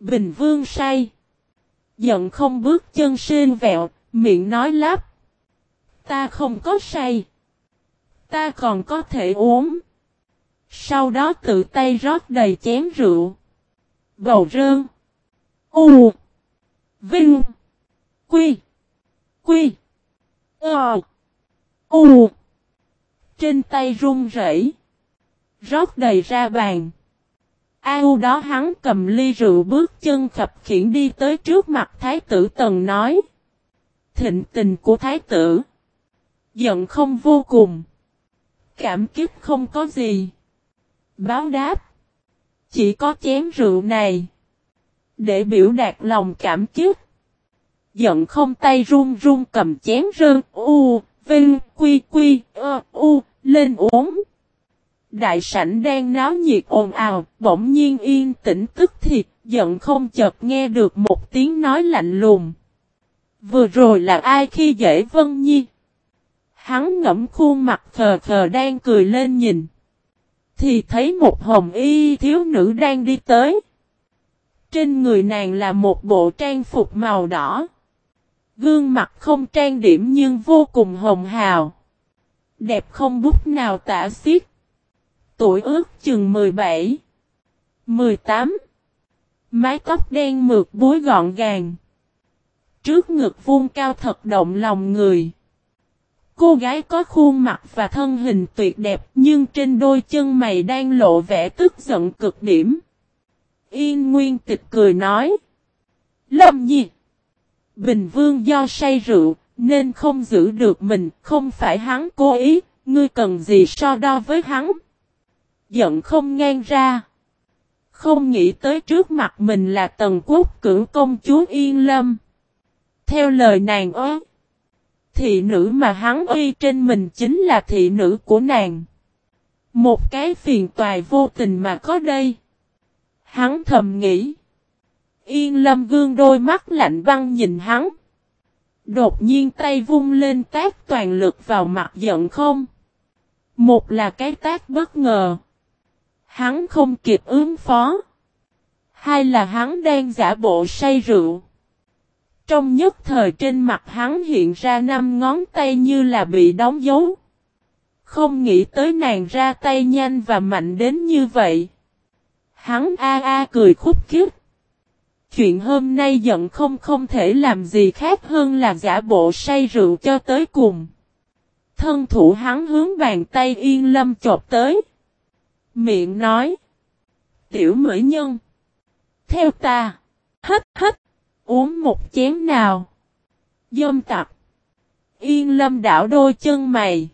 Bình Vương say. Giận không bước chân sên vẹo, miệng nói lắp. Ta không có say. Ta còn có thể uống. Sau đó tự tay rót đầy chén rượu. Bầu rơn. U. Vinh. Quy. Quy. Ờ. U. Trên tay run rẩy, Rót đầy ra bàn. Ao đó hắn cầm ly rượu bước chân khập khiển đi tới trước mặt thái tử tần nói. Thịnh tình của thái tử. Giận không vô cùng. Cảm kích không có gì. Báo đáp. Chỉ có chén rượu này. Để biểu đạt lòng cảm kích. Giận không tay run run cầm chén rơn u, vinh, quy quy, ơ, u, lên uống. Đại sảnh đang náo nhiệt ồn ào, bỗng nhiên yên tĩnh tức thiệt, giận không chợt nghe được một tiếng nói lạnh lùng. Vừa rồi là ai khi dễ Vân Nhi? Hắn ngẫm khuôn mặt khờ khờ đang cười lên nhìn. Thì thấy một hồng y thiếu nữ đang đi tới. Trên người nàng là một bộ trang phục màu đỏ. Gương mặt không trang điểm nhưng vô cùng hồng hào. Đẹp không bút nào tả xiết. Tuổi ước chừng 17. 18. Mái tóc đen mượt búi gọn gàng. Trước ngực vuông cao thật động lòng người. Cô gái có khuôn mặt và thân hình tuyệt đẹp nhưng trên đôi chân mày đang lộ vẻ tức giận cực điểm. Yên Nguyên tịch cười nói. Lâm nhi. Bình Vương do say rượu nên không giữ được mình, không phải hắn cố ý, ngươi cần gì so đo với hắn. Giận không ngang ra. Không nghĩ tới trước mặt mình là tần quốc cử công chúa Yên Lâm. Theo lời nàng ớ. thị nữ mà hắn uy trên mình chính là thị nữ của nàng. Một cái phiền toài vô tình mà có đây. Hắn thầm nghĩ. Yên lâm gương đôi mắt lạnh băng nhìn hắn. Đột nhiên tay vung lên tác toàn lực vào mặt giận không. Một là cái tác bất ngờ. Hắn không kịp ứng phó. Hai là hắn đang giả bộ say rượu. Trong nhất thời trên mặt hắn hiện ra năm ngón tay như là bị đóng dấu. Không nghĩ tới nàng ra tay nhanh và mạnh đến như vậy. Hắn a a cười khúc khích. Chuyện hôm nay giận không không thể làm gì khác hơn là giả bộ say rượu cho tới cùng. Thân thủ hắn hướng bàn tay yên lâm chộp tới. Miệng nói. Tiểu mỹ nhân. Theo ta. Hít hít. Uống một chén nào. Dâm tặc. Yên lâm đảo đôi chân mày.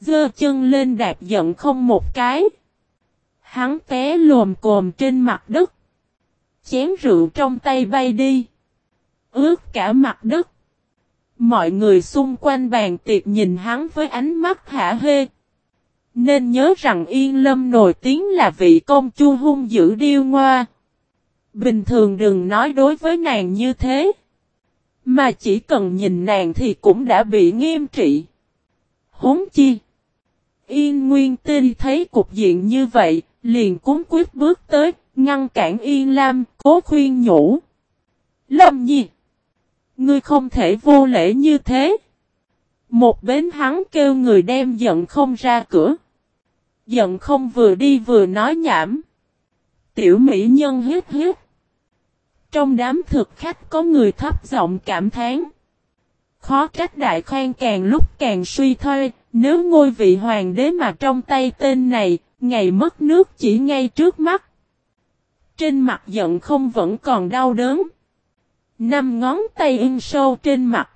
Dơ chân lên đạp giận không một cái. Hắn té lồm cồm trên mặt đất. Chén rượu trong tay bay đi. Ướt cả mặt đất. Mọi người xung quanh bàn tiệc nhìn hắn với ánh mắt hả hê. Nên nhớ rằng Yên Lâm nổi tiếng là vị công chúa hung dữ điêu ngoa. Bình thường đừng nói đối với nàng như thế. Mà chỉ cần nhìn nàng thì cũng đã bị nghiêm trị. Hốn chi. Yên Nguyên Tinh thấy cục diện như vậy, liền cúng quyết bước tới, ngăn cản Yên Lam, cố khuyên nhủ. Lâm nhi. Ngươi không thể vô lễ như thế. Một bến hắn kêu người đem giận không ra cửa. Giận không vừa đi vừa nói nhảm. Tiểu mỹ nhân hít hít. Trong đám thực khách có người thấp giọng cảm thán. Khó trách đại khoan càng lúc càng suy thôi, nếu ngôi vị hoàng đế mà trong tay tên này, ngày mất nước chỉ ngay trước mắt. Trên mặt giận không vẫn còn đau đớn. Năm ngón tay in sâu trên mặt.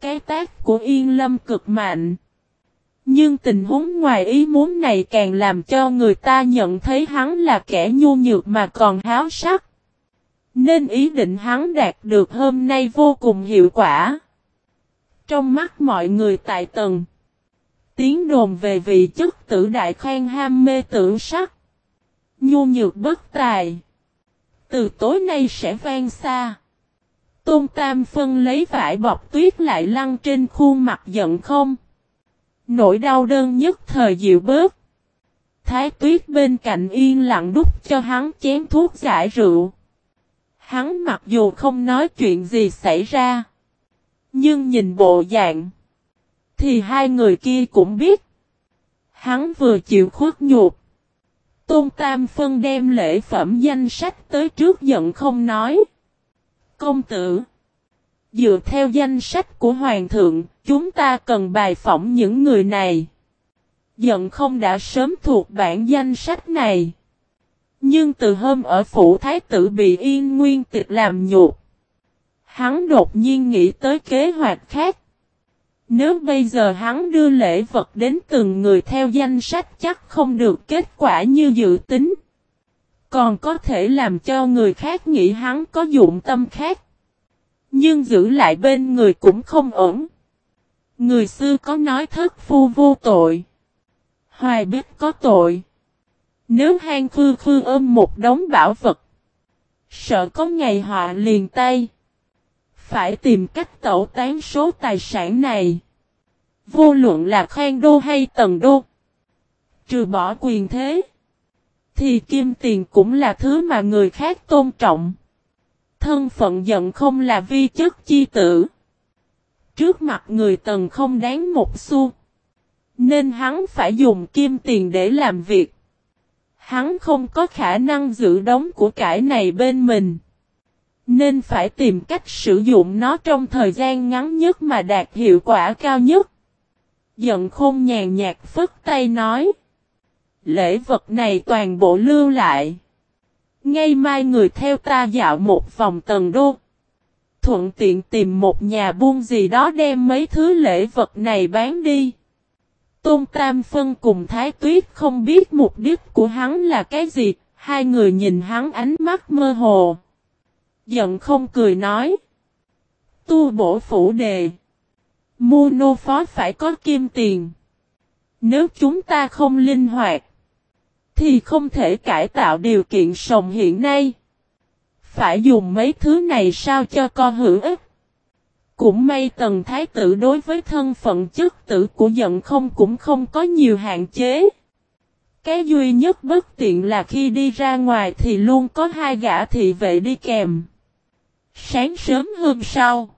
Cái tác của Yên Lâm cực mạnh. Nhưng tình huống ngoài ý muốn này càng làm cho người ta nhận thấy hắn là kẻ nhu nhược mà còn háo sắc. Nên ý định hắn đạt được hôm nay vô cùng hiệu quả. Trong mắt mọi người tại tầng. Tiếng đồn về vị chức tử đại khen ham mê tưởng sắc. Nhu nhược bất tài. Từ tối nay sẽ vang xa. Tôn Tam Phân lấy vải bọc tuyết lại lăn trên khuôn mặt giận không. Nỗi đau đơn nhất thời dịu bớt. Thái tuyết bên cạnh yên lặng đút cho hắn chén thuốc giải rượu. Hắn mặc dù không nói chuyện gì xảy ra. Nhưng nhìn bộ dạng. Thì hai người kia cũng biết. Hắn vừa chịu khuất nhục. Tôn Tam Phân đem lễ phẩm danh sách tới trước giận không nói. Công tử. Dựa theo danh sách của Hoàng thượng, chúng ta cần bài phỏng những người này. Giận không đã sớm thuộc bản danh sách này. Nhưng từ hôm ở phủ thái tử bị yên nguyên tịch làm nhục. Hắn đột nhiên nghĩ tới kế hoạch khác. Nếu bây giờ hắn đưa lễ vật đến từng người theo danh sách chắc không được kết quả như dự tính. Còn có thể làm cho người khác nghĩ hắn có dụng tâm khác. Nhưng giữ lại bên người cũng không ổn. Người xưa có nói thất phu vô tội. Hoài biết có tội. Nếu hang khư khư ôm một đống bảo vật. Sợ có ngày họ liền tay. Phải tìm cách tẩu tán số tài sản này. Vô luận là khoan đô hay tầng đô. Trừ bỏ quyền thế. Thì kim tiền cũng là thứ mà người khác tôn trọng. Thân phận giận không là vi chất chi tử. Trước mặt người tần không đáng một xu. Nên hắn phải dùng kim tiền để làm việc. Hắn không có khả năng giữ đống của cải này bên mình. Nên phải tìm cách sử dụng nó trong thời gian ngắn nhất mà đạt hiệu quả cao nhất. Giận không nhàn nhạt phất tay nói. Lễ vật này toàn bộ lưu lại. Ngay mai người theo ta dạo một vòng tầng đô. Thuận tiện tìm một nhà buôn gì đó đem mấy thứ lễ vật này bán đi. Tôn Tam Phân cùng Thái Tuyết không biết mục đích của hắn là cái gì, hai người nhìn hắn ánh mắt mơ hồ. Giận không cười nói. Tu bổ phủ đề. Mua nô phó phải có kim tiền. Nếu chúng ta không linh hoạt, thì không thể cải tạo điều kiện sống hiện nay. Phải dùng mấy thứ này sao cho con hữu ích. Cũng may tần thái tử đối với thân phận chức tử của giận không cũng không có nhiều hạn chế. Cái duy nhất bất tiện là khi đi ra ngoài thì luôn có hai gã thị vệ đi kèm. Sáng sớm hôm sau,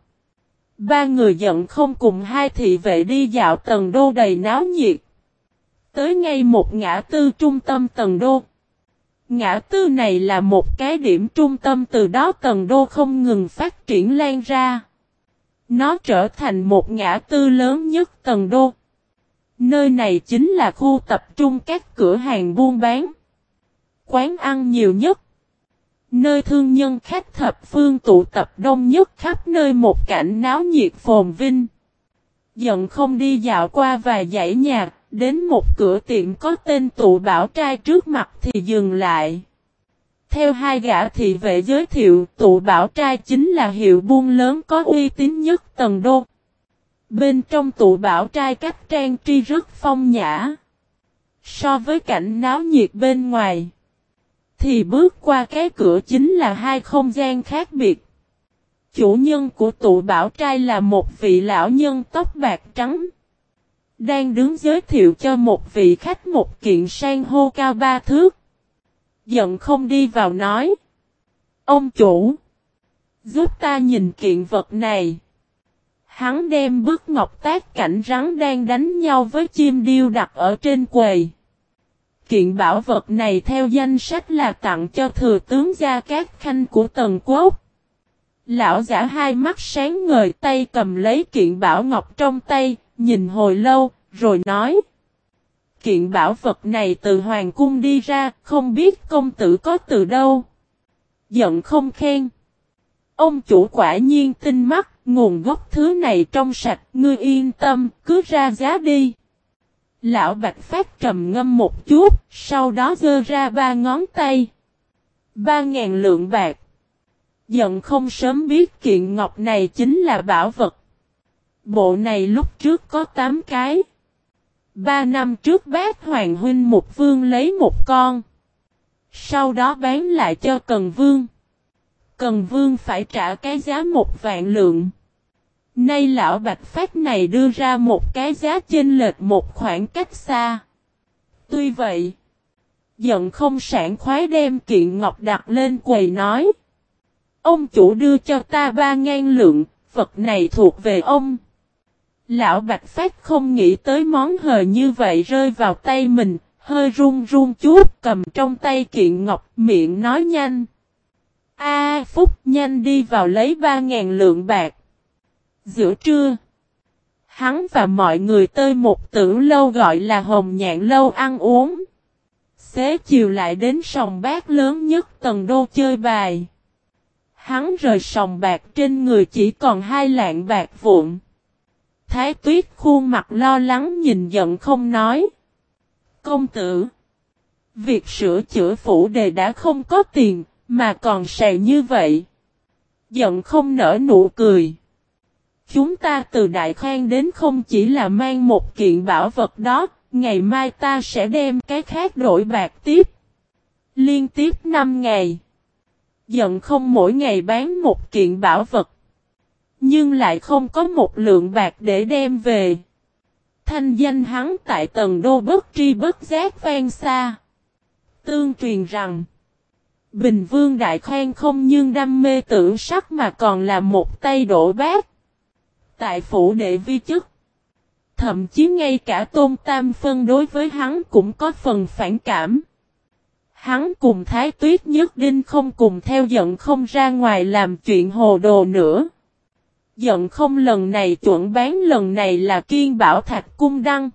ba người giận không cùng hai thị vệ đi dạo tầng đô đầy náo nhiệt. Tới ngay một ngã tư trung tâm tầng đô. Ngã tư này là một cái điểm trung tâm từ đó tầng đô không ngừng phát triển lan ra. Nó trở thành một ngã tư lớn nhất tầng đô. Nơi này chính là khu tập trung các cửa hàng buôn bán. Quán ăn nhiều nhất. Nơi thương nhân khách thập phương tụ tập đông nhất khắp nơi một cảnh náo nhiệt phồn vinh. Giận không đi dạo qua vài dãy nhạc đến một cửa tiệm có tên tụ bảo trai trước mặt thì dừng lại. Theo hai gã thị vệ giới thiệu, tụ bảo trai chính là hiệu buôn lớn có uy tín nhất tầng đô. Bên trong tụ bảo trai cách trang tri rất phong nhã. So với cảnh náo nhiệt bên ngoài, thì bước qua cái cửa chính là hai không gian khác biệt. Chủ nhân của tụ bảo trai là một vị lão nhân tóc bạc trắng. Đang đứng giới thiệu cho một vị khách một kiện sang hô cao ba thước giận không đi vào nói. Ông chủ. Giúp ta nhìn kiện vật này. Hắn đem bức ngọc tác cảnh rắn đang đánh nhau với chim điêu đặt ở trên quầy. Kiện bảo vật này theo danh sách là tặng cho thừa tướng Gia Cát Khanh của Tần Quốc. Lão giả hai mắt sáng ngời tay cầm lấy kiện bảo ngọc trong tay, nhìn hồi lâu, rồi nói kiện bảo vật này từ hoàng cung đi ra, không biết công tử có từ đâu. Giận không khen. Ông chủ quả nhiên tinh mắt, nguồn gốc thứ này trong sạch, ngươi yên tâm, cứ ra giá đi. Lão Bạch Phát trầm ngâm một chút, sau đó gơ ra ba ngón tay. Ba ngàn lượng bạc. Giận không sớm biết kiện ngọc này chính là bảo vật. Bộ này lúc trước có 8 cái. Ba năm trước bác Hoàng Huynh một vương lấy một con. Sau đó bán lại cho Cần Vương. Cần Vương phải trả cái giá một vạn lượng. Nay lão Bạch Phát này đưa ra một cái giá chênh lệch một khoảng cách xa. Tuy vậy, giận không sản khoái đem kiện ngọc đặt lên quầy nói. Ông chủ đưa cho ta ba ngàn lượng, vật này thuộc về ông. Lão Bạch Phát không nghĩ tới món hời như vậy rơi vào tay mình, hơi run run chút cầm trong tay kiện ngọc miệng nói nhanh. A Phúc nhanh đi vào lấy ba ngàn lượng bạc. Giữa trưa, hắn và mọi người tới một tử lâu gọi là hồng nhạn lâu ăn uống. Xế chiều lại đến sòng bát lớn nhất tầng đô chơi bài. Hắn rời sòng bạc trên người chỉ còn hai lạng bạc vụn. Thái tuyết khuôn mặt lo lắng nhìn giận không nói. Công tử. Việc sửa chữa phủ đề đã không có tiền, mà còn sèo như vậy. Giận không nở nụ cười. Chúng ta từ Đại Khang đến không chỉ là mang một kiện bảo vật đó, ngày mai ta sẽ đem cái khác đổi bạc tiếp. Liên tiếp 5 ngày. Giận không mỗi ngày bán một kiện bảo vật. Nhưng lại không có một lượng bạc để đem về. Thanh danh hắn tại tầng đô bất tri bất giác vang xa. Tương truyền rằng. Bình Vương Đại Khoan không nhưng đam mê tưởng sắc mà còn là một tay đổ bát. Tại phủ đệ vi chức. Thậm chí ngay cả Tôn Tam Phân đối với hắn cũng có phần phản cảm. Hắn cùng Thái Tuyết nhất định không cùng theo giận không ra ngoài làm chuyện hồ đồ nữa. Giận không lần này chuẩn bán lần này là kiên bảo thạch cung đăng.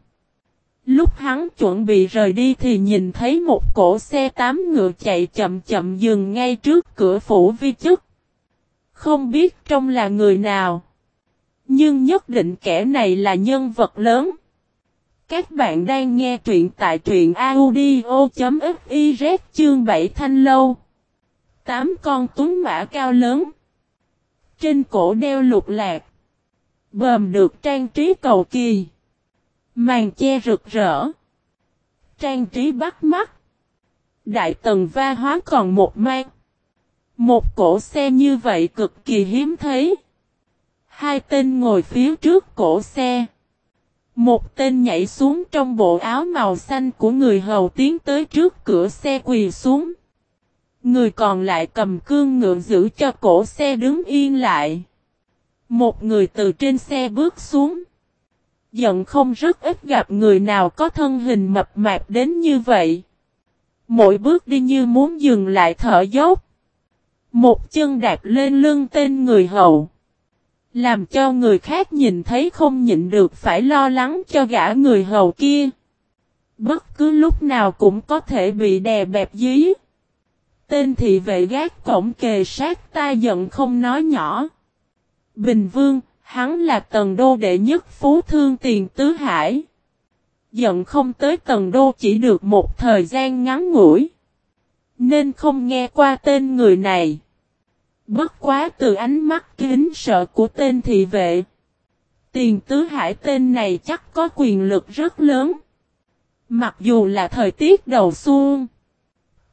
Lúc hắn chuẩn bị rời đi thì nhìn thấy một cổ xe tám ngựa chạy chậm chậm dừng ngay trước cửa phủ vi chức. Không biết trong là người nào. Nhưng nhất định kẻ này là nhân vật lớn. Các bạn đang nghe truyện tại truyện audio.fiz chương 7 thanh lâu. Tám con tuấn mã cao lớn. Trên cổ đeo lục lạc. Bờm được trang trí cầu kỳ. Màn che rực rỡ. Trang trí bắt mắt. Đại tần va hóa còn một mang. Một cổ xe như vậy cực kỳ hiếm thấy. Hai tên ngồi phía trước cổ xe. Một tên nhảy xuống trong bộ áo màu xanh của người hầu tiến tới trước cửa xe quỳ xuống. Người còn lại cầm cương ngựa giữ cho cổ xe đứng yên lại. Một người từ trên xe bước xuống. Giận không rất ít gặp người nào có thân hình mập mạp đến như vậy. Mỗi bước đi như muốn dừng lại thở dốc. Một chân đạp lên lưng tên người hầu. Làm cho người khác nhìn thấy không nhịn được phải lo lắng cho gã người hầu kia. Bất cứ lúc nào cũng có thể bị đè bẹp dí. Tên thị vệ gác cổng kề sát ta giận không nói nhỏ. Bình Vương, hắn là tần đô đệ nhất phú thương tiền tứ hải. Giận không tới tần đô chỉ được một thời gian ngắn ngủi. Nên không nghe qua tên người này. Bất quá từ ánh mắt kính sợ của tên thị vệ. Tiền tứ hải tên này chắc có quyền lực rất lớn. Mặc dù là thời tiết đầu xuân.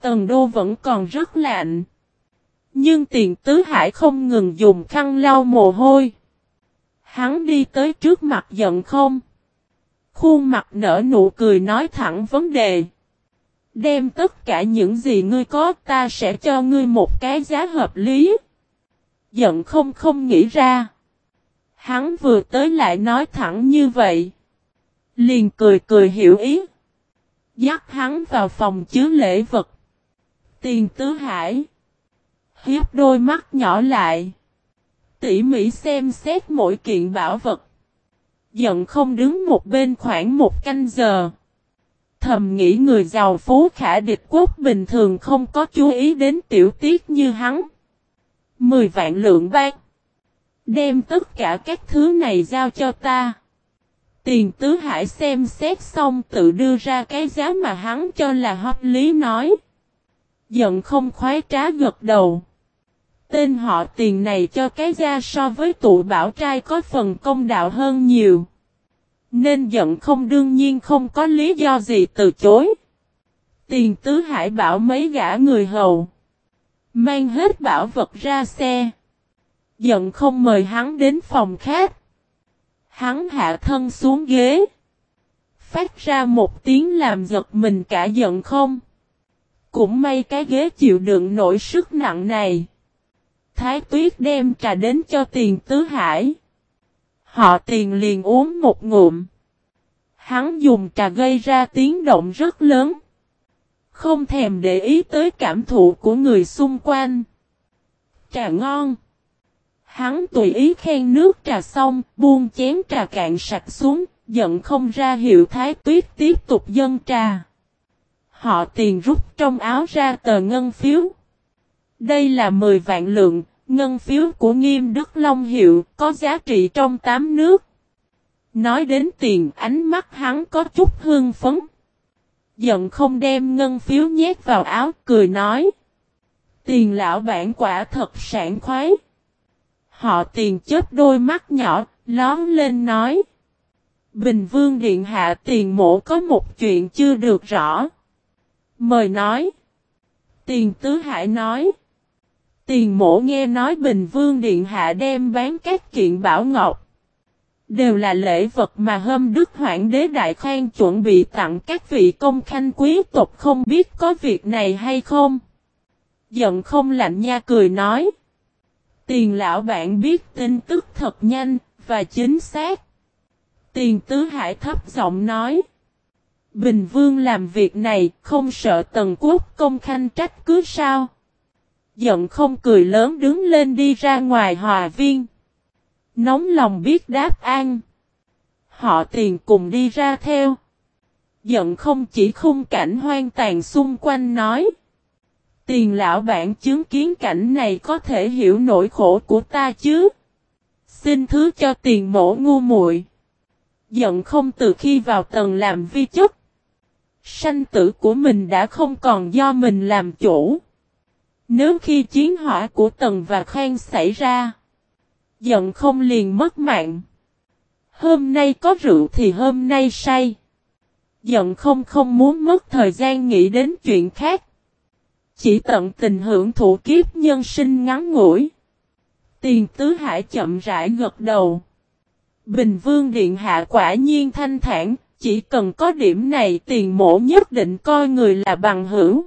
Tần đô vẫn còn rất lạnh. Nhưng tiền tứ hải không ngừng dùng khăn lau mồ hôi. Hắn đi tới trước mặt giận không. Khuôn mặt nở nụ cười nói thẳng vấn đề. Đem tất cả những gì ngươi có, ta sẽ cho ngươi một cái giá hợp lý. Giận không không nghĩ ra. Hắn vừa tới lại nói thẳng như vậy. Liền cười cười hiểu ý. Dắt hắn vào phòng chứa lễ vật. Tiền tứ hải. Hiếp đôi mắt nhỏ lại. Tỉ mỉ xem xét mỗi kiện bảo vật. Giận không đứng một bên khoảng một canh giờ. Thầm nghĩ người giàu phú khả địch quốc bình thường không có chú ý đến tiểu tiết như hắn. Mười vạn lượng bạc. Đem tất cả các thứ này giao cho ta. Tiền tứ hải xem xét xong tự đưa ra cái giá mà hắn cho là hợp lý nói. Giận không khoái trá gật đầu. Tên họ tiền này cho cái gia so với tụ bảo trai có phần công đạo hơn nhiều. Nên giận không đương nhiên không có lý do gì từ chối. Tiền tứ hải bảo mấy gã người hầu. Mang hết bảo vật ra xe. Giận không mời hắn đến phòng khác. Hắn hạ thân xuống ghế. Phát ra một tiếng làm giật mình cả giận không. Cũng may cái ghế chịu đựng nổi sức nặng này. Thái tuyết đem trà đến cho tiền tứ hải. Họ tiền liền uống một ngụm. Hắn dùng trà gây ra tiếng động rất lớn. Không thèm để ý tới cảm thụ của người xung quanh. Trà ngon. Hắn tùy ý khen nước trà xong, buông chén trà cạn sạch xuống, giận không ra hiệu thái tuyết tiếp tục dâng trà. Họ tiền rút trong áo ra tờ ngân phiếu. Đây là 10 vạn lượng, ngân phiếu của nghiêm Đức Long Hiệu, có giá trị trong 8 nước. Nói đến tiền ánh mắt hắn có chút hương phấn. Giận không đem ngân phiếu nhét vào áo cười nói. Tiền lão bản quả thật sảng khoái. Họ tiền chết đôi mắt nhỏ, lón lên nói. Bình Vương Điện Hạ tiền mộ có một chuyện chưa được rõ. Mời nói. Tiền Tứ Hải nói. Tiền mộ nghe nói Bình Vương Điện Hạ đem bán các kiện bảo ngọc. Đều là lễ vật mà hôm Đức Hoàng đế Đại Khang chuẩn bị tặng các vị công khanh quý tộc không biết có việc này hay không. Giận không lạnh nha cười nói. Tiền lão bạn biết tin tức thật nhanh và chính xác. Tiền tứ hải thấp giọng nói. Bình Vương làm việc này không sợ tần quốc công khanh trách cứ sao. Giận không cười lớn đứng lên đi ra ngoài hòa viên. Nóng lòng biết đáp an. Họ tiền cùng đi ra theo. Giận không chỉ khung cảnh hoang tàn xung quanh nói. Tiền lão bản chứng kiến cảnh này có thể hiểu nỗi khổ của ta chứ. Xin thứ cho tiền mổ ngu muội. Giận không từ khi vào tầng làm vi chức. Sanh tử của mình đã không còn do mình làm chủ. Nếu khi chiến hỏa của tần và khang xảy ra. Giận không liền mất mạng. Hôm nay có rượu thì hôm nay say. Giận không không muốn mất thời gian nghĩ đến chuyện khác. Chỉ tận tình hưởng thụ kiếp nhân sinh ngắn ngủi. Tiền tứ hải chậm rãi gật đầu. Bình vương điện hạ quả nhiên thanh thản, chỉ cần có điểm này tiền mổ nhất định coi người là bằng hữu.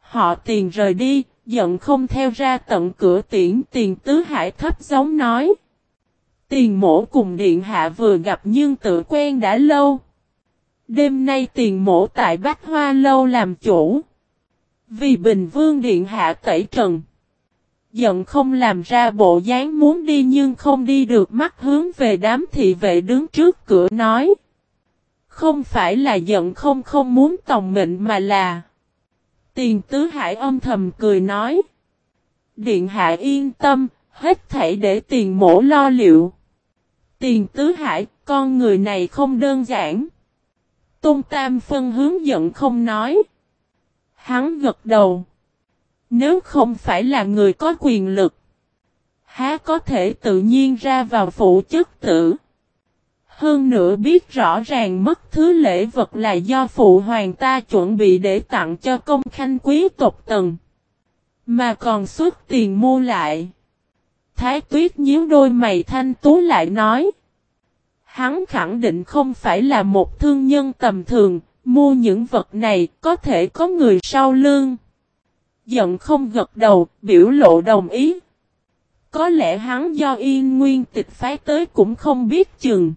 Họ tiền rời đi, giận không theo ra tận cửa tiễn tiền tứ hải thấp giống nói. Tiền mổ cùng điện hạ vừa gặp nhưng tự quen đã lâu. Đêm nay tiền mổ tại Bách Hoa Lâu làm chủ. Vì Bình Vương Điện Hạ tẩy trần. Giận không làm ra bộ dáng muốn đi nhưng không đi được mắt hướng về đám thị vệ đứng trước cửa nói. Không phải là giận không không muốn tòng mệnh mà là. Tiền tứ hải âm thầm cười nói. Điện hạ yên tâm, hết thảy để tiền mổ lo liệu. Tiền tứ hải, con người này không đơn giản. Tôn Tam phân hướng giận không nói. Hắn gật đầu. Nếu không phải là người có quyền lực, há có thể tự nhiên ra vào phụ chức tử. Hơn nữa biết rõ ràng mất thứ lễ vật là do phụ hoàng ta chuẩn bị để tặng cho công khanh quý tộc tần. Mà còn xuất tiền mua lại. Thái tuyết nhíu đôi mày thanh tú lại nói. Hắn khẳng định không phải là một thương nhân tầm thường, mua những vật này có thể có người sau lưng. Giận không gật đầu, biểu lộ đồng ý. Có lẽ hắn do yên nguyên tịch phái tới cũng không biết chừng.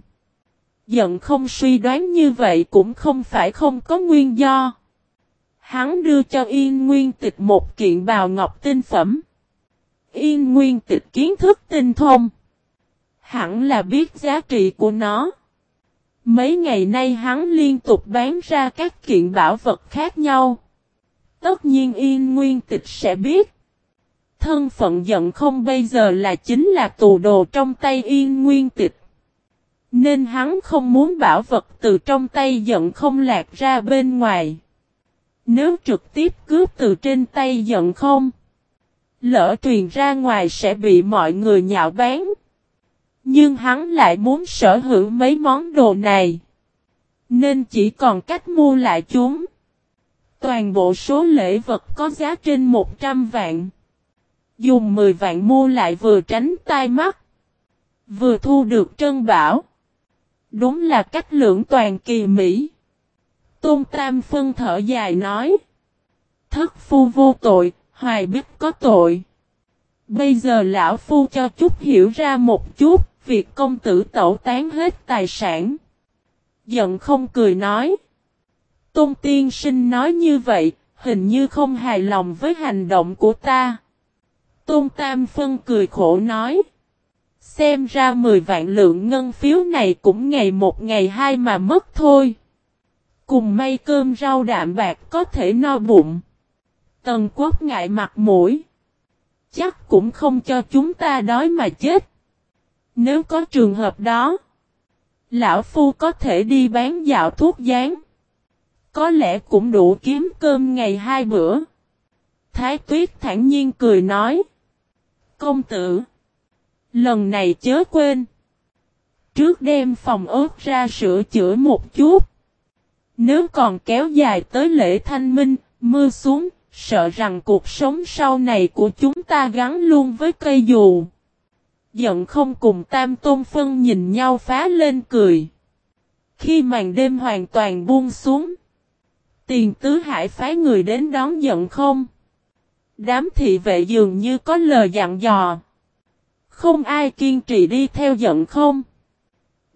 Giận không suy đoán như vậy cũng không phải không có nguyên do. Hắn đưa cho yên nguyên tịch một kiện bào ngọc tinh phẩm. Yên nguyên tịch kiến thức tinh thông. Hẳn là biết giá trị của nó. Mấy ngày nay hắn liên tục bán ra các kiện bảo vật khác nhau. Tất nhiên Yên Nguyên Tịch sẽ biết. Thân phận giận không bây giờ là chính là tù đồ trong tay Yên Nguyên Tịch. Nên hắn không muốn bảo vật từ trong tay giận không lạc ra bên ngoài. Nếu trực tiếp cướp từ trên tay giận không. Lỡ truyền ra ngoài sẽ bị mọi người nhạo báng. Nhưng hắn lại muốn sở hữu mấy món đồ này. Nên chỉ còn cách mua lại chúng. Toàn bộ số lễ vật có giá trên 100 vạn. Dùng 10 vạn mua lại vừa tránh tai mắt. Vừa thu được trân bảo. Đúng là cách lưỡng toàn kỳ mỹ. Tôn Tam Phân thở dài nói. Thất phu vô tội, hoài biết có tội. Bây giờ lão phu cho chút hiểu ra một chút, việc công tử tẩu tán hết tài sản. Giận không cười nói. Tôn tiên sinh nói như vậy, hình như không hài lòng với hành động của ta. Tôn Tam Phân cười khổ nói. Xem ra 10 vạn lượng ngân phiếu này cũng ngày một ngày hai mà mất thôi. Cùng may cơm rau đạm bạc có thể no bụng. Tần quốc ngại mặt mũi. Chắc cũng không cho chúng ta đói mà chết. Nếu có trường hợp đó. Lão Phu có thể đi bán dạo thuốc gián Có lẽ cũng đủ kiếm cơm ngày hai bữa. Thái tuyết thản nhiên cười nói. Công tử. Lần này chớ quên. Trước đêm phòng ốt ra sửa chữa một chút. Nếu còn kéo dài tới lễ thanh minh, mưa xuống, sợ rằng cuộc sống sau này của chúng ta gắn luôn với cây dù. Giận không cùng Tam Tôn Phân nhìn nhau phá lên cười. Khi màn đêm hoàn toàn buông xuống, tiền tứ hải phái người đến đón giận không. Đám thị vệ dường như có lời dặn dò. Không ai kiên trì đi theo giận không.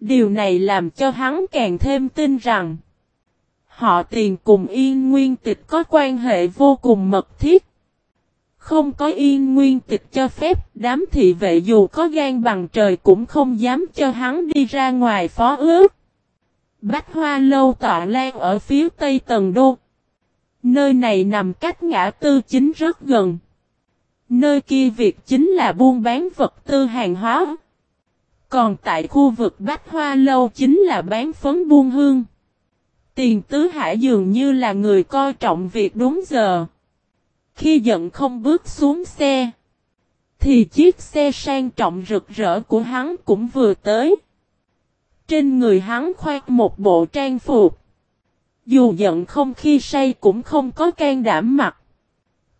Điều này làm cho hắn càng thêm tin rằng Họ tiền cùng yên nguyên tịch có quan hệ vô cùng mật thiết. Không có yên nguyên tịch cho phép, đám thị vệ dù có gan bằng trời cũng không dám cho hắn đi ra ngoài phó ước. Bách hoa lâu tọa lan ở phía tây tầng đô. Nơi này nằm cách ngã tư chính rất gần. Nơi kia việc chính là buôn bán vật tư hàng hóa. Còn tại khu vực Bách Hoa Lâu chính là bán phấn buôn hương. Tiền tứ hải dường như là người coi trọng việc đúng giờ. Khi giận không bước xuống xe. Thì chiếc xe sang trọng rực rỡ của hắn cũng vừa tới. Trên người hắn khoác một bộ trang phục. Dù giận không khi say cũng không có can đảm mặc.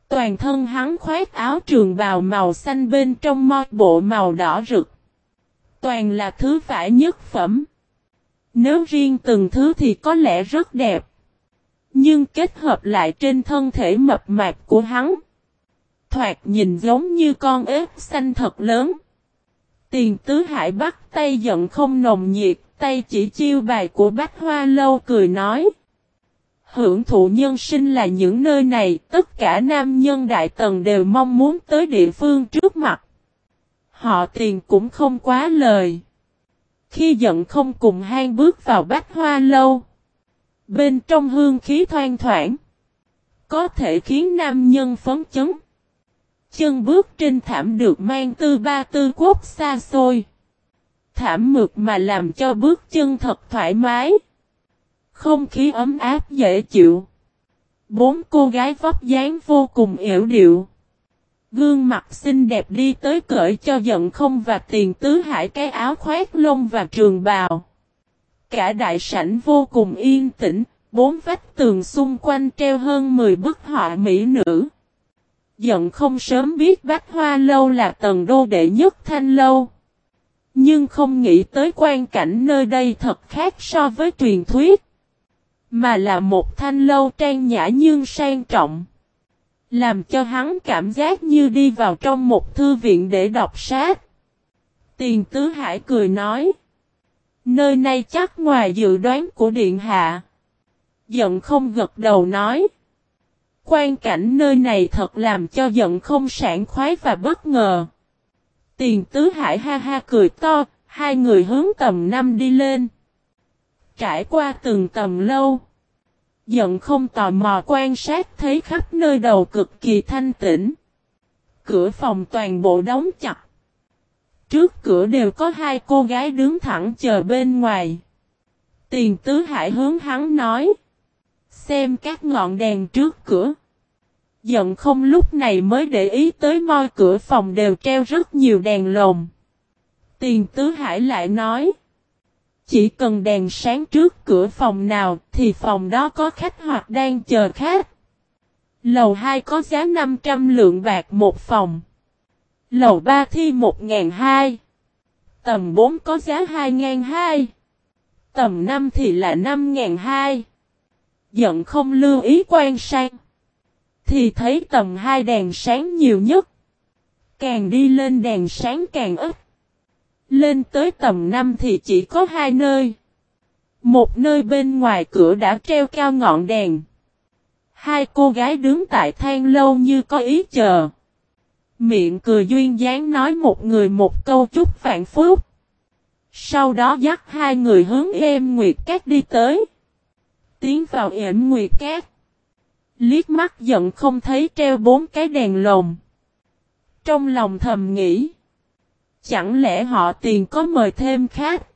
Toàn thân hắn khoét áo trường bào màu xanh bên trong mo bộ màu đỏ rực. Toàn là thứ vải nhất phẩm. Nếu riêng từng thứ thì có lẽ rất đẹp. Nhưng kết hợp lại trên thân thể mập mạp của hắn. Thoạt nhìn giống như con ếch xanh thật lớn. Tiền tứ hải bắt tay giận không nồng nhiệt, tay chỉ chiêu bài của bách hoa lâu cười nói. Hưởng thụ nhân sinh là những nơi này, tất cả nam nhân đại tần đều mong muốn tới địa phương trước mặt. Họ tiền cũng không quá lời. Khi giận không cùng hang bước vào bách hoa lâu. Bên trong hương khí thoang thoảng. Có thể khiến nam nhân phấn chấn. Chân bước trên thảm được mang tư ba tư quốc xa xôi. Thảm mực mà làm cho bước chân thật thoải mái. Không khí ấm áp dễ chịu. Bốn cô gái vóc dáng vô cùng yểu điệu. Gương mặt xinh đẹp đi tới cởi cho giận không và tiền tứ hải cái áo khoét lông và trường bào. Cả đại sảnh vô cùng yên tĩnh, bốn vách tường xung quanh treo hơn 10 bức họa mỹ nữ. Giận không sớm biết bách hoa lâu là tầng đô đệ nhất thanh lâu. Nhưng không nghĩ tới quan cảnh nơi đây thật khác so với truyền thuyết. Mà là một thanh lâu trang nhã nhưng sang trọng. Làm cho hắn cảm giác như đi vào trong một thư viện để đọc sách. Tiền tứ hải cười nói. Nơi này chắc ngoài dự đoán của điện hạ. Giận không gật đầu nói. Quan cảnh nơi này thật làm cho giận không sảng khoái và bất ngờ. Tiền tứ hải ha ha cười to, hai người hướng tầm năm đi lên. Trải qua từng tầm lâu. Giận không tò mò quan sát thấy khắp nơi đầu cực kỳ thanh tĩnh. Cửa phòng toàn bộ đóng chặt. Trước cửa đều có hai cô gái đứng thẳng chờ bên ngoài. Tiền tứ hải hướng hắn nói. Xem các ngọn đèn trước cửa. Giận không lúc này mới để ý tới môi cửa phòng đều treo rất nhiều đèn lồng. Tiền tứ hải lại nói. Chỉ cần đèn sáng trước cửa phòng nào thì phòng đó có khách hoặc đang chờ khách. Lầu 2 có giá 500 lượng bạc một phòng. Lầu 3 thi 1.200. Tầm 4 có giá 2.200. Tầm 5 thì là 5.200. Giận không lưu ý quan sang. Thì thấy tầm 2 đèn sáng nhiều nhất. Càng đi lên đèn sáng càng ít. Lên tới tầm năm thì chỉ có hai nơi. Một nơi bên ngoài cửa đã treo cao ngọn đèn. Hai cô gái đứng tại thang lâu như có ý chờ. Miệng cười duyên dáng nói một người một câu chúc vạn phúc. Sau đó dắt hai người hướng em Nguyệt Cát đi tới. Tiến vào ẻm Nguyệt Cát. Liếc mắt giận không thấy treo bốn cái đèn lồng. Trong lòng thầm nghĩ. Chẳng lẽ họ tiền có mời thêm khác?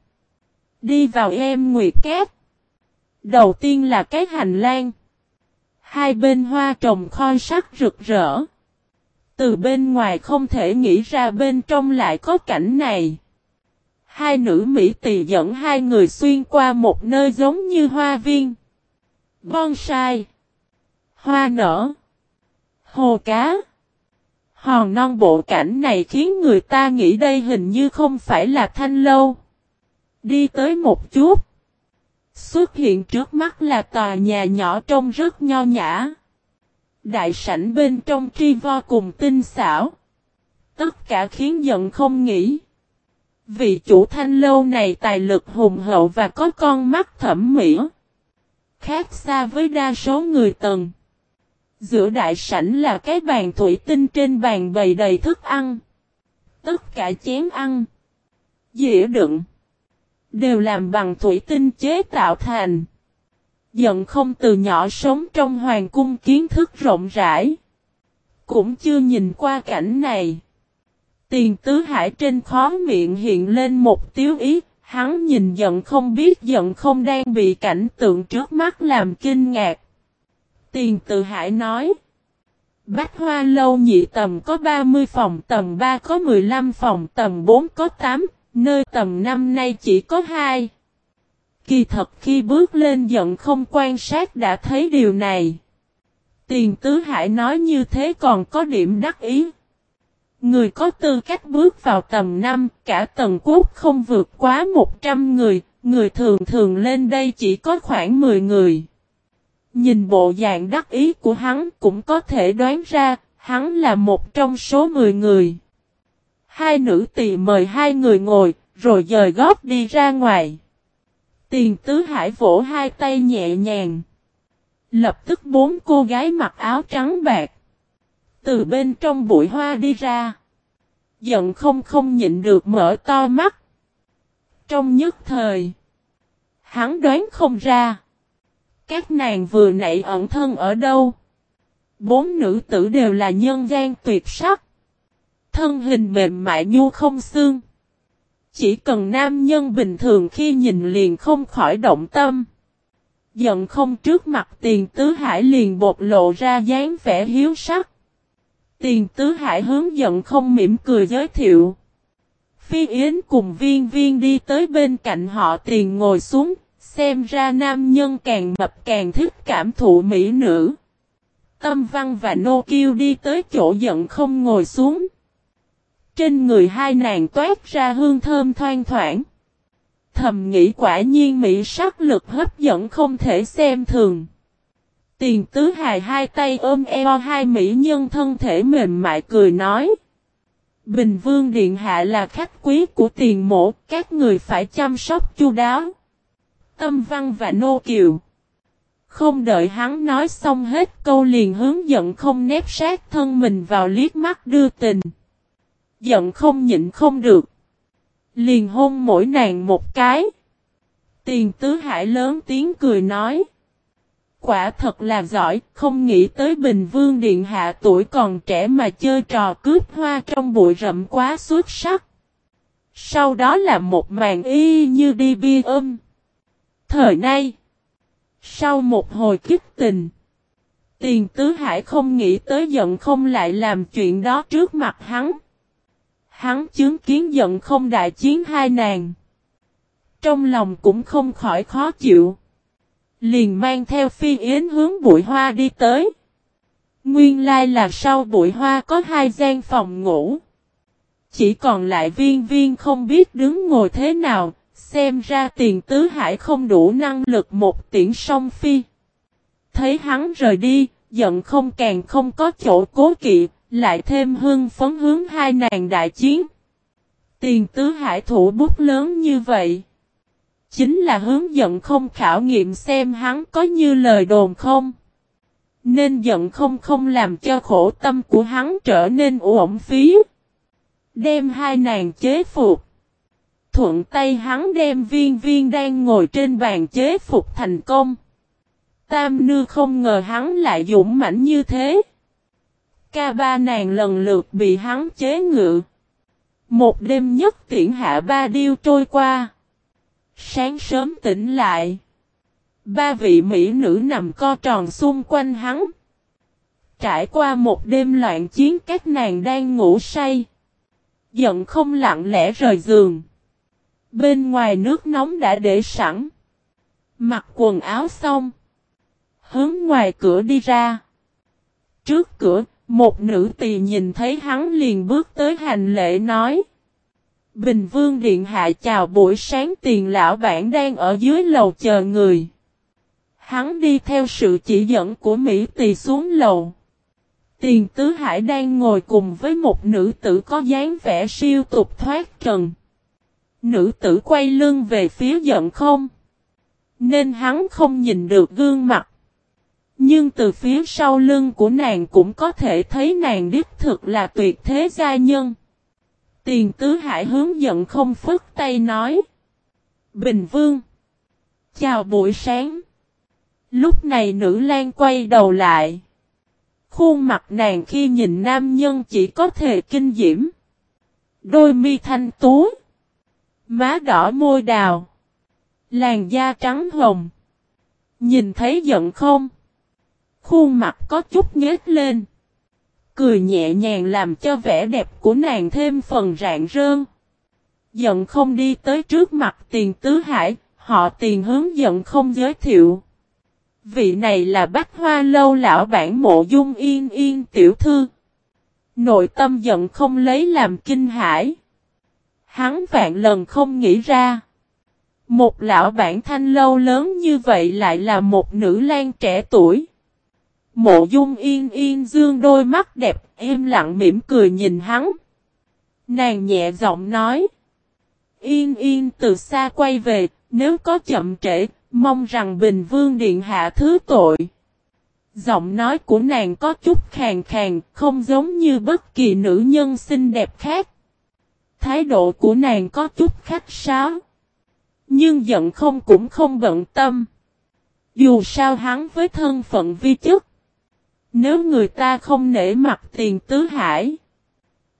Đi vào em Nguyệt Cát. Đầu tiên là cái hành lang. Hai bên hoa trồng khoi sắc rực rỡ. Từ bên ngoài không thể nghĩ ra bên trong lại có cảnh này. Hai nữ Mỹ tỳ dẫn hai người xuyên qua một nơi giống như hoa viên. Bonsai. Hoa nở. Hồ cá. Hòn non bộ cảnh này khiến người ta nghĩ đây hình như không phải là thanh lâu. Đi tới một chút. Xuất hiện trước mắt là tòa nhà nhỏ trông rất nho nhã. Đại sảnh bên trong tri vo cùng tinh xảo. Tất cả khiến giận không nghĩ. Vị chủ thanh lâu này tài lực hùng hậu và có con mắt thẩm mỹ. Khác xa với đa số người tầng. Giữa đại sảnh là cái bàn thủy tinh trên bàn bày đầy thức ăn. Tất cả chén ăn. Dĩa đựng. Đều làm bằng thủy tinh chế tạo thành. Giận không từ nhỏ sống trong hoàng cung kiến thức rộng rãi. Cũng chưa nhìn qua cảnh này. Tiền tứ hải trên khó miệng hiện lên một tiếu ý. Hắn nhìn giận không biết giận không đang bị cảnh tượng trước mắt làm kinh ngạc. Tiền tự hải nói. Bách hoa lâu nhị tầm có 30 phòng, tầm 3 có 15 phòng, tầm 4 có 8, nơi tầm 5 nay chỉ có 2. Kỳ thật khi bước lên giận không quan sát đã thấy điều này. Tiền tứ hải nói như thế còn có điểm đắc ý. Người có tư cách bước vào tầm 5, cả tầng quốc không vượt quá 100 người, người thường thường lên đây chỉ có khoảng 10 người. Nhìn bộ dạng đắc ý của hắn cũng có thể đoán ra, hắn là một trong số 10 người. Hai nữ tỳ mời hai người ngồi, rồi dời góp đi ra ngoài. Tiền tứ hải vỗ hai tay nhẹ nhàng. Lập tức bốn cô gái mặc áo trắng bạc. Từ bên trong bụi hoa đi ra. Giận không không nhịn được mở to mắt. Trong nhất thời. Hắn đoán không ra. Các nàng vừa nãy ẩn thân ở đâu? Bốn nữ tử đều là nhân gian tuyệt sắc. Thân hình mềm mại nhu không xương. Chỉ cần nam nhân bình thường khi nhìn liền không khỏi động tâm. Giận không trước mặt tiền tứ hải liền bột lộ ra dáng vẻ hiếu sắc. Tiền tứ hải hướng giận không mỉm cười giới thiệu. Phi Yến cùng viên viên đi tới bên cạnh họ tiền ngồi xuống, Xem ra nam nhân càng mập càng thích cảm thụ mỹ nữ. Tâm văn và nô kiêu đi tới chỗ giận không ngồi xuống. Trên người hai nàng toát ra hương thơm thoang thoảng. Thầm nghĩ quả nhiên mỹ sắc lực hấp dẫn không thể xem thường. Tiền tứ hài hai tay ôm eo hai mỹ nhân thân thể mềm mại cười nói. Bình vương điện hạ là khách quý của tiền mộ, các người phải chăm sóc chu đáo. Tâm Văn và Nô Kiều. Không đợi hắn nói xong hết câu liền hướng giận không nép sát thân mình vào liếc mắt đưa tình. Giận không nhịn không được. Liền hôn mỗi nàng một cái. Tiền tứ hải lớn tiếng cười nói. Quả thật là giỏi, không nghĩ tới Bình Vương Điện Hạ tuổi còn trẻ mà chơi trò cướp hoa trong bụi rậm quá xuất sắc. Sau đó là một màn y như đi bia âm Thời nay, sau một hồi kích tình, tiền tứ hải không nghĩ tới giận không lại làm chuyện đó trước mặt hắn. Hắn chứng kiến giận không đại chiến hai nàng. Trong lòng cũng không khỏi khó chịu. Liền mang theo phi yến hướng bụi hoa đi tới. Nguyên lai là sau bụi hoa có hai gian phòng ngủ. Chỉ còn lại viên viên không biết đứng ngồi thế nào, Xem ra tiền tứ hải không đủ năng lực một tiễn song phi. Thấy hắn rời đi, giận không càng không có chỗ cố kỵ, lại thêm hưng phấn hướng hai nàng đại chiến. Tiền tứ hải thủ bút lớn như vậy. Chính là hướng giận không khảo nghiệm xem hắn có như lời đồn không. Nên giận không không làm cho khổ tâm của hắn trở nên uổng phí. Đem hai nàng chế phục. Thuận tay hắn đem viên viên đang ngồi trên bàn chế phục thành công. Tam nư không ngờ hắn lại dũng mãnh như thế. Ca ba nàng lần lượt bị hắn chế ngự. Một đêm nhất tiễn hạ ba điêu trôi qua. Sáng sớm tỉnh lại. Ba vị mỹ nữ nằm co tròn xung quanh hắn. Trải qua một đêm loạn chiến, các nàng đang ngủ say. Giận không lặng lẽ rời giường. Bên ngoài nước nóng đã để sẵn. Mặc quần áo xong. Hướng ngoài cửa đi ra. Trước cửa, một nữ tỳ nhìn thấy hắn liền bước tới hành lễ nói. Bình Vương Điện Hạ chào buổi sáng tiền lão bản đang ở dưới lầu chờ người. Hắn đi theo sự chỉ dẫn của Mỹ tỳ xuống lầu. Tiền Tứ Hải đang ngồi cùng với một nữ tử có dáng vẻ siêu tục thoát trần. Nữ tử quay lưng về phía giận không. Nên hắn không nhìn được gương mặt. Nhưng từ phía sau lưng của nàng cũng có thể thấy nàng đích thực là tuyệt thế gia nhân. Tiền tứ hải hướng giận không phức tay nói. Bình vương. Chào buổi sáng. Lúc này nữ lan quay đầu lại. Khuôn mặt nàng khi nhìn nam nhân chỉ có thể kinh diễm. Đôi mi thanh tú. Má đỏ môi đào. Làn da trắng hồng. Nhìn thấy giận không? Khuôn mặt có chút nhếch lên. Cười nhẹ nhàng làm cho vẻ đẹp của nàng thêm phần rạng rơn. Giận không đi tới trước mặt tiền tứ hải, họ tiền hướng giận không giới thiệu. Vị này là bách hoa lâu lão bản mộ dung yên yên tiểu thư. Nội tâm giận không lấy làm kinh hãi. Hắn vạn lần không nghĩ ra. Một lão bản thanh lâu lớn như vậy lại là một nữ lang trẻ tuổi. Mộ dung yên yên dương đôi mắt đẹp im lặng mỉm cười nhìn hắn. Nàng nhẹ giọng nói. Yên yên từ xa quay về, nếu có chậm trễ, mong rằng Bình Vương Điện Hạ thứ tội. Giọng nói của nàng có chút khàn khàn, không giống như bất kỳ nữ nhân xinh đẹp khác. Thái độ của nàng có chút khách sáo. Nhưng giận không cũng không bận tâm. Dù sao hắn với thân phận vi chức. Nếu người ta không nể mặt tiền tứ hải.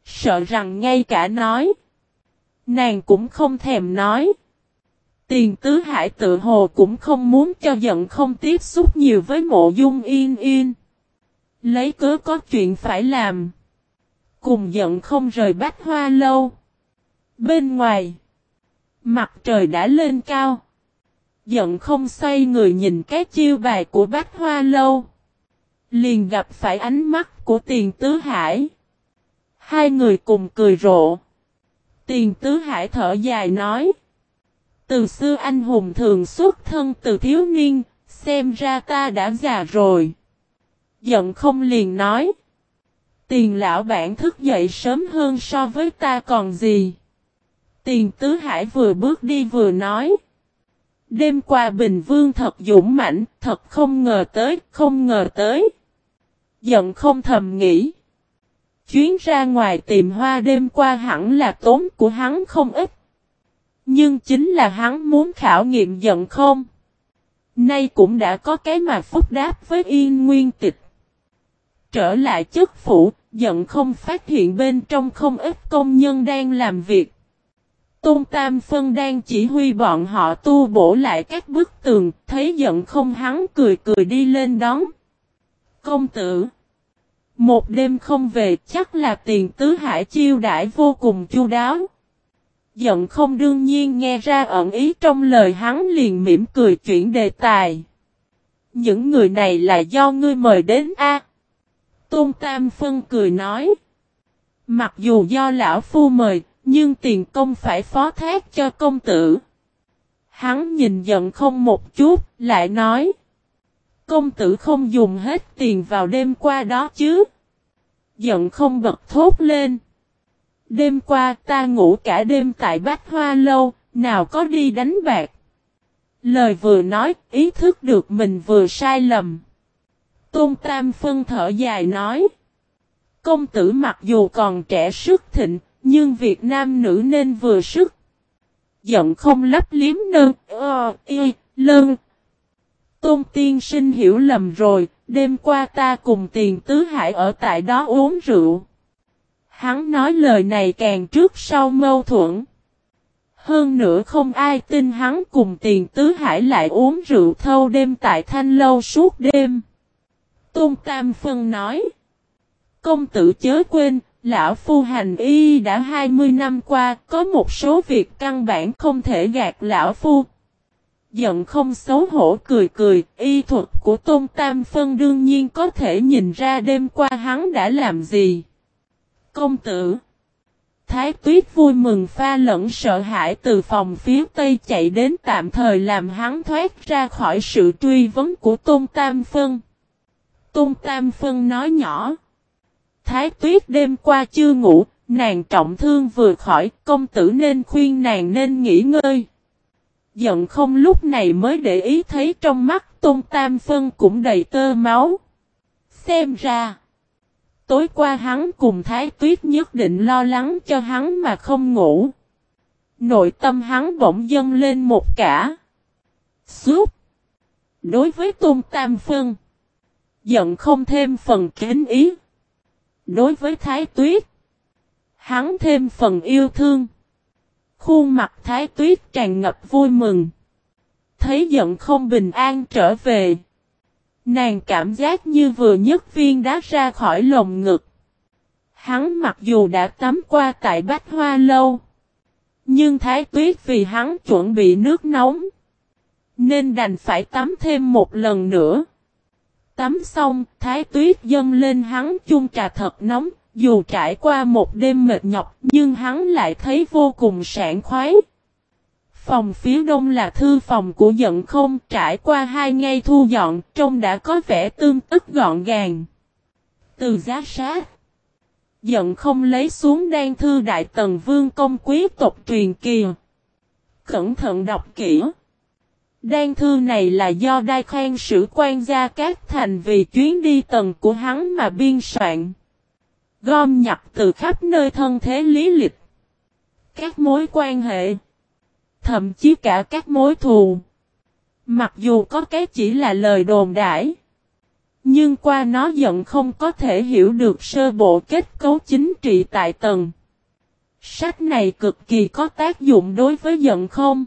Sợ rằng ngay cả nói. Nàng cũng không thèm nói. Tiền tứ hải tự hồ cũng không muốn cho giận không tiếp xúc nhiều với mộ dung yên yên. Lấy cớ có chuyện phải làm. Cùng giận không rời bách hoa lâu. Bên ngoài. Mặt trời đã lên cao. Giận không xoay người nhìn cái chiêu bài của bác hoa lâu. Liền gặp phải ánh mắt của tiền tứ hải. Hai người cùng cười rộ. Tiền tứ hải thở dài nói. Từ xưa anh hùng thường xuất thân từ thiếu niên, xem ra ta đã già rồi. Giận không liền nói. Tiền lão bản thức dậy sớm hơn so với ta còn gì. Tiền tứ hải vừa bước đi vừa nói. Đêm qua Bình Vương thật dũng mãnh, thật không ngờ tới, không ngờ tới. Giận không thầm nghĩ. Chuyến ra ngoài tìm hoa đêm qua hẳn là tốn của hắn không ít. Nhưng chính là hắn muốn khảo nghiệm giận không. Nay cũng đã có cái mà phúc đáp với yên nguyên tịch. Trở lại chức phủ, giận không phát hiện bên trong không ít công nhân đang làm việc. Tôn Tam Phân đang chỉ huy bọn họ tu bổ lại các bức tường, thấy giận không hắn cười cười đi lên đón. Công tử Một đêm không về chắc là tiền tứ hải chiêu đãi vô cùng chu đáo. Giận không đương nhiên nghe ra ẩn ý trong lời hắn liền mỉm cười chuyển đề tài. Những người này là do ngươi mời đến a Tôn Tam Phân cười nói. Mặc dù do lão phu mời, nhưng tiền công phải phó thác cho công tử. Hắn nhìn giận không một chút, lại nói. Công tử không dùng hết tiền vào đêm qua đó chứ. Giận không bật thốt lên. Đêm qua ta ngủ cả đêm tại Bách Hoa Lâu, nào có đi đánh bạc. Lời vừa nói, ý thức được mình vừa sai lầm. Tôn Tam phân thở dài nói. Công tử mặc dù còn trẻ sức thịnh, nhưng Việt Nam nữ nên vừa sức. Giận không lấp liếm nơn, ơ, y, lơn. Tôn tiên sinh hiểu lầm rồi, đêm qua ta cùng tiền tứ hải ở tại đó uống rượu. Hắn nói lời này càng trước sau mâu thuẫn. Hơn nữa không ai tin hắn cùng tiền tứ hải lại uống rượu thâu đêm tại thanh lâu suốt đêm. Tôn Tam Phân nói. Công tử chớ quên, lão phu hành y đã 20 năm qua, có một số việc căn bản không thể gạt lão phu. Giận không xấu hổ cười cười, y thuật của Tôn Tam Phân đương nhiên có thể nhìn ra đêm qua hắn đã làm gì. Công tử Thái tuyết vui mừng pha lẫn sợ hãi từ phòng phía tây chạy đến tạm thời làm hắn thoát ra khỏi sự truy vấn của Tôn Tam Phân. Tôn Tam Phân nói nhỏ. Thái tuyết đêm qua chưa ngủ, nàng trọng thương vừa khỏi, công tử nên khuyên nàng nên nghỉ ngơi. Giận không lúc này mới để ý thấy trong mắt Tôn Tam Phân cũng đầy tơ máu. Xem ra, tối qua hắn cùng Thái Tuyết nhất định lo lắng cho hắn mà không ngủ. Nội tâm hắn bỗng dâng lên một cả. Suốt. Đối với Tôn Tam Phân, giận không thêm phần kén ý. Đối với Thái Tuyết, hắn thêm phần yêu thương. Khuôn mặt Thái Tuyết tràn ngập vui mừng. Thấy giận không bình an trở về. Nàng cảm giác như vừa nhấc viên đá ra khỏi lồng ngực. Hắn mặc dù đã tắm qua tại Bách Hoa Lâu. Nhưng Thái Tuyết vì hắn chuẩn bị nước nóng. Nên đành phải tắm thêm một lần nữa. Tắm xong, Thái Tuyết dâng lên hắn chung trà thật nóng. Dù trải qua một đêm mệt nhọc nhưng hắn lại thấy vô cùng sảng khoái. Phòng phía đông là thư phòng của giận không trải qua hai ngày thu dọn trông đã có vẻ tương tức gọn gàng. Từ giá sát. Giận không lấy xuống đan thư đại tần vương công quý tộc truyền kỳ. Cẩn thận đọc kỹ. Đan thư này là do đai khoan sử quan gia các thành vì chuyến đi tần của hắn mà biên soạn. Gom nhập từ khắp nơi thân thế lý lịch. Các mối quan hệ. Thậm chí cả các mối thù. Mặc dù có cái chỉ là lời đồn đãi. Nhưng qua nó giận không có thể hiểu được sơ bộ kết cấu chính trị tại tầng. Sách này cực kỳ có tác dụng đối với giận không.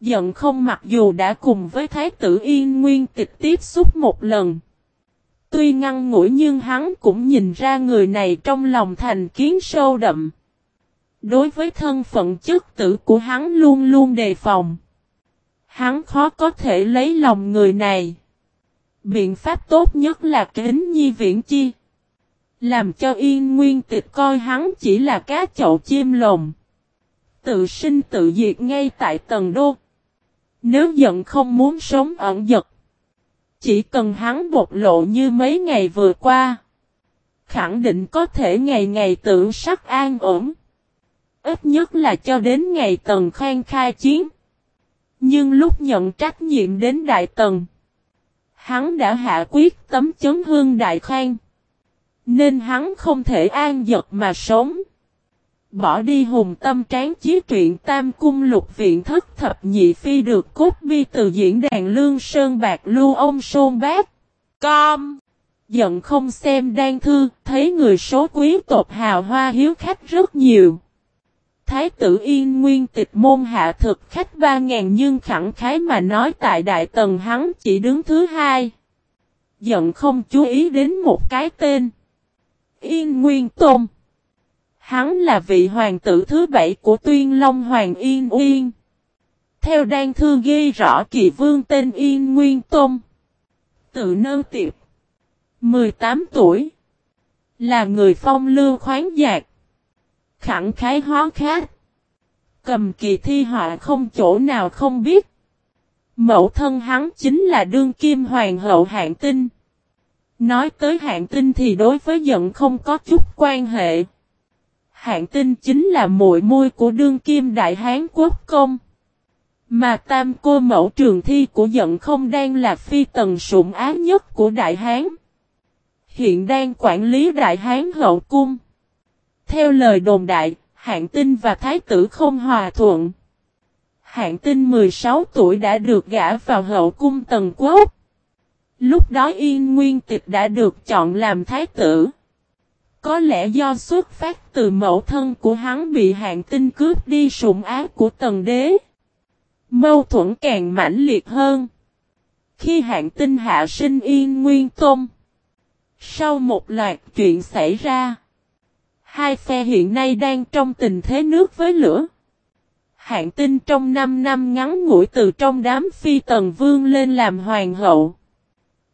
Giận không mặc dù đã cùng với Thái tử Yên Nguyên tịch tiếp xúc một lần. Tuy ngăn ngủi nhưng hắn cũng nhìn ra người này trong lòng thành kiến sâu đậm. Đối với thân phận chức tử của hắn luôn luôn đề phòng. Hắn khó có thể lấy lòng người này. Biện pháp tốt nhất là kính nhi viễn chi. Làm cho yên nguyên tịch coi hắn chỉ là cá chậu chim lồng. Tự sinh tự diệt ngay tại tầng đô. Nếu giận không muốn sống ẩn giật. Chỉ cần hắn bộc lộ như mấy ngày vừa qua. Khẳng định có thể ngày ngày tự sắc an ổn. Ít nhất là cho đến ngày tần khoan khai chiến. Nhưng lúc nhận trách nhiệm đến đại tần. Hắn đã hạ quyết tấm chấn hương đại khoan. Nên hắn không thể an giật mà sống. Bỏ đi hùng tâm tráng chí truyện tam cung lục viện thất thập nhị phi được cốt bi từ diễn đàn lương sơn bạc lưu ông sôn bác. Com. Giận không xem đang thư, thấy người số quý tộc hào hoa hiếu khách rất nhiều. Thái tử Yên Nguyên tịch môn hạ thực khách ba ngàn nhưng khẳng khái mà nói tại đại tần hắn chỉ đứng thứ hai. Giận không chú ý đến một cái tên. Yên Nguyên Tôn. Hắn là vị hoàng tử thứ bảy của tuyên long hoàng Yên Uyên. Theo đan thư ghi rõ kỳ vương tên Yên Nguyên Tôn. Tự nơ tiệp. 18 tuổi. Là người phong lưu khoáng dạc. Khẳng khái hóa khát. Cầm kỳ thi họa không chỗ nào không biết. Mẫu thân hắn chính là đương kim hoàng hậu hạng tinh. Nói tới hạng tinh thì đối với giận không có chút quan hệ. Hạng tinh chính là muội môi của đương kim đại hán quốc công. Mà tam cô mẫu trường thi của giận không đang là phi tần sủng á nhất của đại hán. Hiện đang quản lý đại hán hậu cung. Theo lời đồn đại, hạng tinh và thái tử không hòa thuận. Hạng tinh 16 tuổi đã được gả vào hậu cung tần quốc. Lúc đó Yên Nguyên Tịch đã được chọn làm thái tử. Có lẽ do xuất phát từ mẫu thân của hắn bị hạng tinh cướp đi sủng ác của tần đế. Mâu thuẫn càng mãnh liệt hơn. Khi hạng tinh hạ sinh Yên Nguyên Tôn. Sau một loạt chuyện xảy ra. Hai phe hiện nay đang trong tình thế nước với lửa. Hạng tinh trong 5 năm ngắn ngủi từ trong đám phi tần vương lên làm hoàng hậu.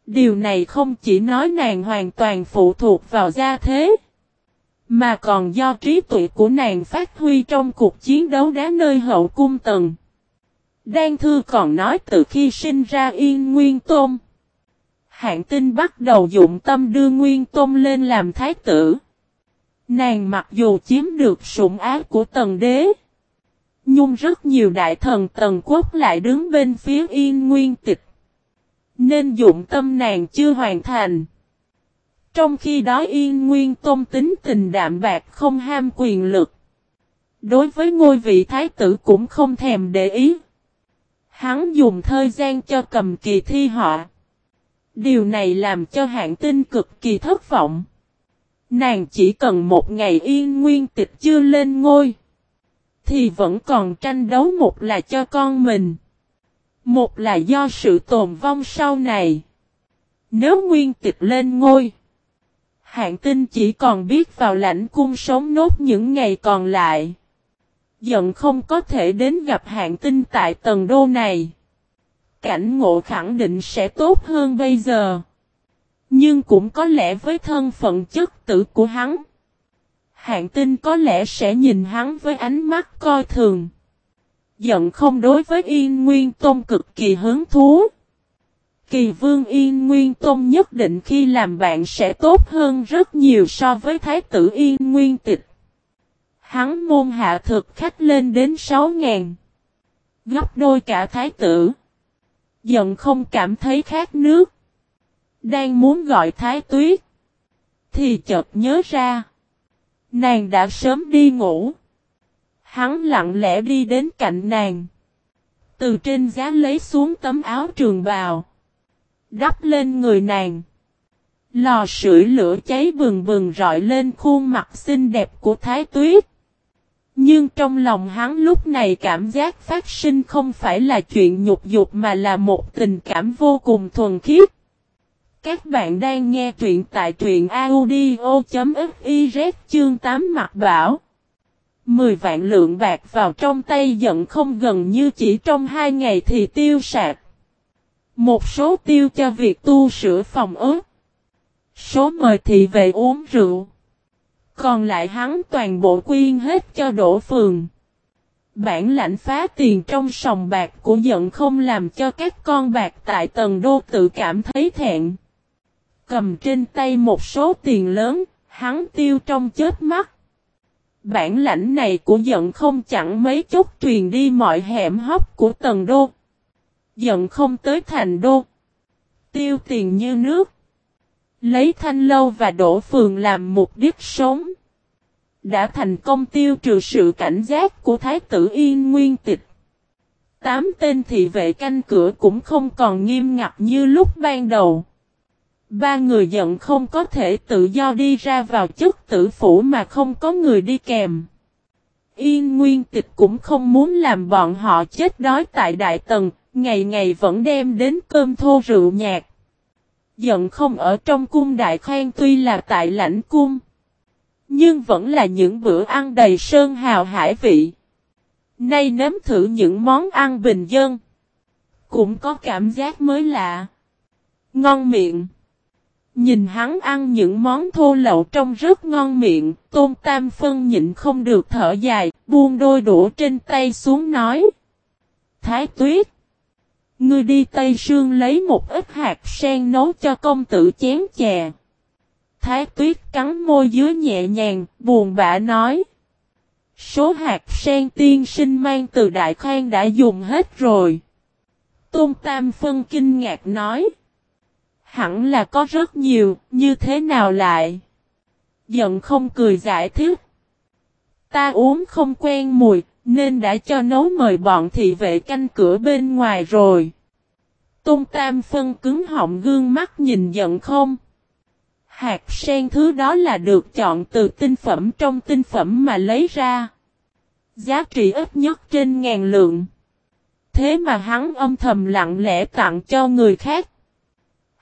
Điều này không chỉ nói nàng hoàn toàn phụ thuộc vào gia thế, mà còn do trí tuệ của nàng phát huy trong cuộc chiến đấu đá nơi hậu cung tầng. Đan Thư còn nói từ khi sinh ra Yên Nguyên Tôn. Hạng tinh bắt đầu dụng tâm đưa Nguyên Tôn lên làm thái tử. Nàng mặc dù chiếm được sủng ái của tần đế. Nhưng rất nhiều đại thần tần quốc lại đứng bên phía Yên Nguyên tịch. Nên dụng tâm nàng chưa hoàn thành. Trong khi đó Yên Nguyên Tôn tính tình đạm bạc không ham quyền lực. Đối với ngôi vị thái tử cũng không thèm để ý. Hắn dùng thời gian cho cầm kỳ thi họ. Điều này làm cho hạng tinh cực kỳ thất vọng. Nàng chỉ cần một ngày yên nguyên tịch chưa lên ngôi. Thì vẫn còn tranh đấu một là cho con mình. Một là do sự tồn vong sau này. Nếu nguyên tịch lên ngôi. Hạng tinh chỉ còn biết vào lãnh cung sống nốt những ngày còn lại. Giận không có thể đến gặp hạng tinh tại tầng đô này. Cảnh ngộ khẳng định sẽ tốt hơn bây giờ. Nhưng cũng có lẽ với thân phận chất tử của hắn. Hạng tinh có lẽ sẽ nhìn hắn với ánh mắt coi thường. Giận không đối với Yên Nguyên Tôn cực kỳ hứng thú. Kỳ vương Yên Nguyên Tôn nhất định khi làm bạn sẽ tốt hơn rất nhiều so với Thái tử Yên Nguyên Tịch. Hắn môn hạ thực khách lên đến 6.000. Gấp đôi cả Thái tử. Giận không cảm thấy khát nước. Đang muốn gọi Thái Tuyết. Thì chợt nhớ ra. Nàng đã sớm đi ngủ. Hắn lặng lẽ đi đến cạnh nàng. Từ trên giá lấy xuống tấm áo trường bào. Đắp lên người nàng. Lò sưởi lửa cháy bừng bừng rọi lên khuôn mặt xinh đẹp của Thái Tuyết. Nhưng trong lòng hắn lúc này cảm giác phát sinh không phải là chuyện nhục dục mà là một tình cảm vô cùng thuần khiết. Các bạn đang nghe truyện tại truyện audio.fiz chương 8 mặt bảo. 10 vạn lượng bạc vào trong tay giận không gần như chỉ trong 2 ngày thì tiêu sạc. Một số tiêu cho việc tu sửa phòng ớt. Số mời thì về uống rượu. Còn lại hắn toàn bộ quyên hết cho đổ phường. Bản lãnh phá tiền trong sòng bạc của giận không làm cho các con bạc tại tầng đô tự cảm thấy thẹn. Cầm trên tay một số tiền lớn, hắn tiêu trong chết mắt. Bản lãnh này của giận không chẳng mấy chút truyền đi mọi hẻm hóc của Tần đô. Giận không tới thành đô. Tiêu tiền như nước. Lấy thanh lâu và đổ phường làm mục đích sống. Đã thành công tiêu trừ sự cảnh giác của Thái tử Yên Nguyên Tịch. Tám tên thị vệ canh cửa cũng không còn nghiêm ngặt như lúc ban đầu. Ba người giận không có thể tự do đi ra vào chức tử phủ mà không có người đi kèm. Yên Nguyên Tịch cũng không muốn làm bọn họ chết đói tại Đại Tần, ngày ngày vẫn đem đến cơm thô rượu nhạt. Giận không ở trong cung Đại Khoan tuy là tại lãnh cung, nhưng vẫn là những bữa ăn đầy sơn hào hải vị. Nay nếm thử những món ăn bình dân, cũng có cảm giác mới lạ. Ngon miệng. Nhìn hắn ăn những món thô lậu trong rất ngon miệng, Tôn Tam Phân nhịn không được thở dài, buông đôi đũa trên tay xuống nói. Thái tuyết! Ngươi đi Tây Sương lấy một ít hạt sen nấu cho công tử chén chè. Thái tuyết cắn môi dưới nhẹ nhàng, buồn bã nói. Số hạt sen tiên sinh mang từ Đại Khang đã dùng hết rồi. Tôn Tam Phân kinh ngạc nói. Hẳn là có rất nhiều, như thế nào lại? Giận không cười giải thích. Ta uống không quen mùi, nên đã cho nấu mời bọn thị vệ canh cửa bên ngoài rồi. Tôn Tam Phân cứng họng gương mắt nhìn giận không. Hạt sen thứ đó là được chọn từ tinh phẩm trong tinh phẩm mà lấy ra. Giá trị ít nhất trên ngàn lượng. Thế mà hắn âm thầm lặng lẽ tặng cho người khác.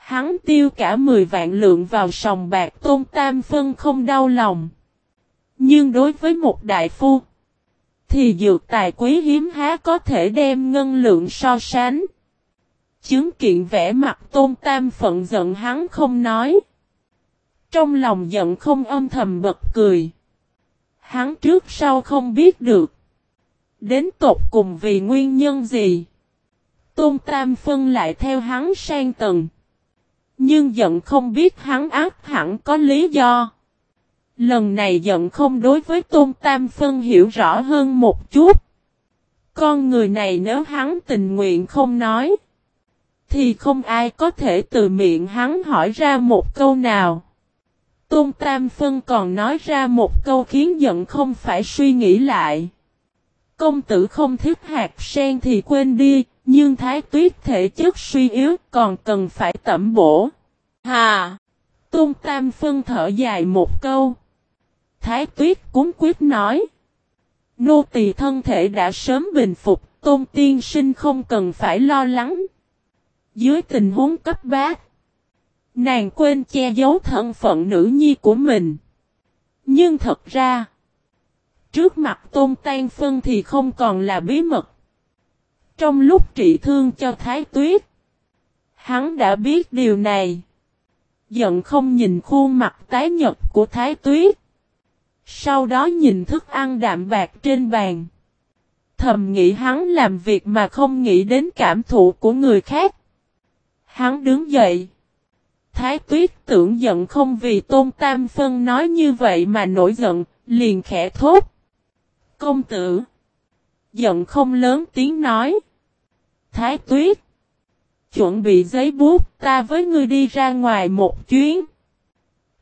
Hắn tiêu cả 10 vạn lượng vào sòng bạc tôn tam phân không đau lòng. Nhưng đối với một đại phu, thì dược tài quý hiếm há có thể đem ngân lượng so sánh. Chứng kiện vẽ mặt tôn tam phận giận hắn không nói. Trong lòng giận không âm thầm bật cười. Hắn trước sau không biết được. Đến tột cùng vì nguyên nhân gì? Tôn Tam Phân lại theo hắn sang tầng. Nhưng giận không biết hắn ác hẳn có lý do. Lần này giận không đối với Tôn Tam Phân hiểu rõ hơn một chút. Con người này nếu hắn tình nguyện không nói. Thì không ai có thể từ miệng hắn hỏi ra một câu nào. Tôn Tam Phân còn nói ra một câu khiến giận không phải suy nghĩ lại. Công tử không thích hạt sen thì quên đi, nhưng thái tuyết thể chất suy yếu còn cần phải tẩm bổ. Hà! Tôn Tam Phân thở dài một câu. Thái tuyết cúng quyết nói. Nô tỳ thân thể đã sớm bình phục, tôn tiên sinh không cần phải lo lắng. Dưới tình huống cấp bát, nàng quên che giấu thân phận nữ nhi của mình. Nhưng thật ra, trước mặt tôn tan phân thì không còn là bí mật. Trong lúc trị thương cho Thái Tuyết, hắn đã biết điều này. Giận không nhìn khuôn mặt tái nhật của Thái Tuyết. Sau đó nhìn thức ăn đạm bạc trên bàn. Thầm nghĩ hắn làm việc mà không nghĩ đến cảm thụ của người khác. Hắn đứng dậy. Thái tuyết tưởng giận không vì tôn tam phân nói như vậy mà nổi giận, liền khẽ thốt. Công tử. Giận không lớn tiếng nói. Thái tuyết. Chuẩn bị giấy bút, ta với ngươi đi ra ngoài một chuyến.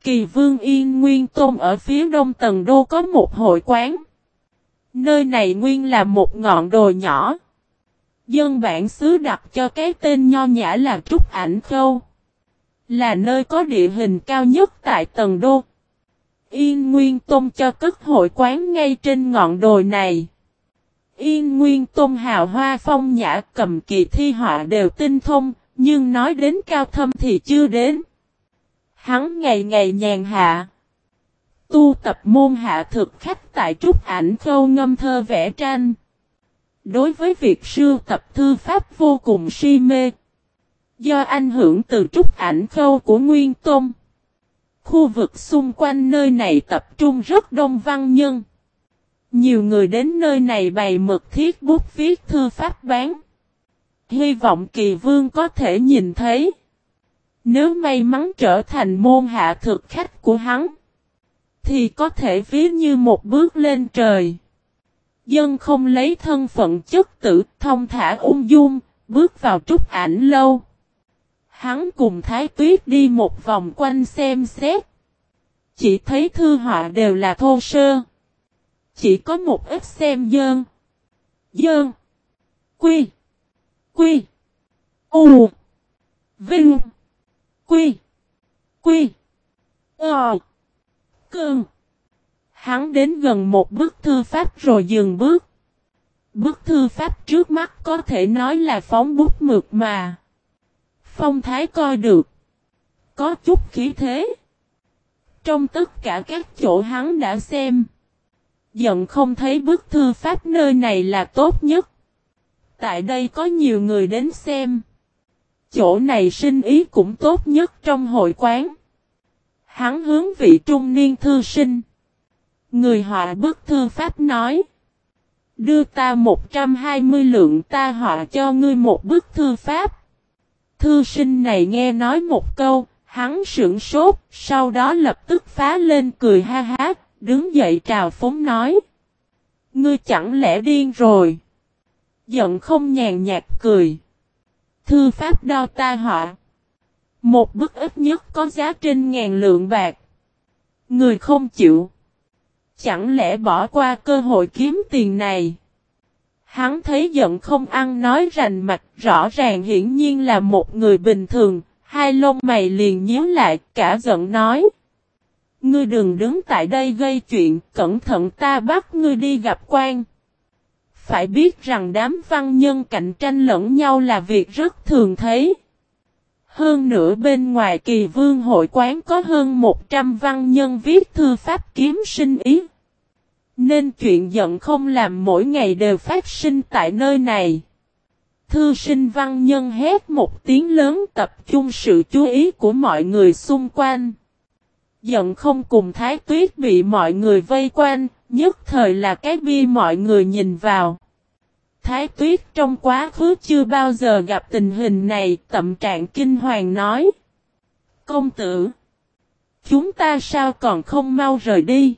Kỳ vương Yên Nguyên Tôn ở phía đông tầng đô có một hội quán. Nơi này nguyên là một ngọn đồi nhỏ. Dân bản xứ đặt cho cái tên nho nhã là Trúc Ảnh Khâu. Là nơi có địa hình cao nhất tại tầng đô. Yên Nguyên Tôn cho cất hội quán ngay trên ngọn đồi này. Yên Nguyên Tôn hào hoa phong nhã cầm kỳ thi họa đều tinh thông, nhưng nói đến cao thâm thì chưa đến. Hắn ngày ngày nhàn hạ. Tu tập môn hạ thực khách tại trúc ảnh khâu ngâm thơ vẽ tranh. Đối với việc sưu tập thư pháp vô cùng si mê. Do ảnh hưởng từ trúc ảnh khâu của Nguyên Tôn. Khu vực xung quanh nơi này tập trung rất đông văn nhân. Nhiều người đến nơi này bày mực thiết bút viết thư pháp bán. Hy vọng kỳ vương có thể nhìn thấy. Nếu may mắn trở thành môn hạ thực khách của hắn. Thì có thể ví như một bước lên trời. Dân không lấy thân phận chức tử thông thả ung dung, bước vào trúc ảnh lâu. Hắn cùng Thái Tuyết đi một vòng quanh xem xét. Chỉ thấy thư họa đều là thô sơ. Chỉ có một ít xem dơn. Dơn. Quy. Quy. U. Vinh. Quy. Quy. Ờ. Cơn. Hắn đến gần một bức thư pháp rồi dừng bước. Bức thư pháp trước mắt có thể nói là phóng bút mượt mà. Phong thái coi được. Có chút khí thế. Trong tất cả các chỗ hắn đã xem. Giận không thấy bức thư pháp nơi này là tốt nhất. Tại đây có nhiều người đến xem. Chỗ này sinh ý cũng tốt nhất trong hội quán. Hắn hướng vị trung niên thư sinh. Người họa bức thư pháp nói. Đưa ta 120 lượng ta họa cho ngươi một bức thư pháp. Thư sinh này nghe nói một câu, hắn sững sốt, sau đó lập tức phá lên cười ha ha, đứng dậy trào phóng nói. Ngươi chẳng lẽ điên rồi? Giận không nhàn nhạt cười. Thư pháp đo ta họa. Một bức ít nhất có giá trên ngàn lượng bạc. Người không chịu. Chẳng lẽ bỏ qua cơ hội kiếm tiền này? Hắn thấy giận không ăn nói rành mạch rõ ràng hiển nhiên là một người bình thường, hai lông mày liền nhíu lại cả giận nói. Ngươi đừng đứng tại đây gây chuyện, cẩn thận ta bắt ngươi đi gặp quan. Phải biết rằng đám văn nhân cạnh tranh lẫn nhau là việc rất thường thấy. Hơn nữa bên ngoài kỳ vương hội quán có hơn 100 văn nhân viết thư pháp kiếm sinh ý. Nên chuyện giận không làm mỗi ngày đều phát sinh tại nơi này. Thư sinh văn nhân hét một tiếng lớn tập trung sự chú ý của mọi người xung quanh. Giận không cùng thái tuyết bị mọi người vây quanh, nhất thời là cái bi mọi người nhìn vào. Thái tuyết trong quá khứ chưa bao giờ gặp tình hình này, tậm trạng kinh hoàng nói. Công tử! Chúng ta sao còn không mau rời đi?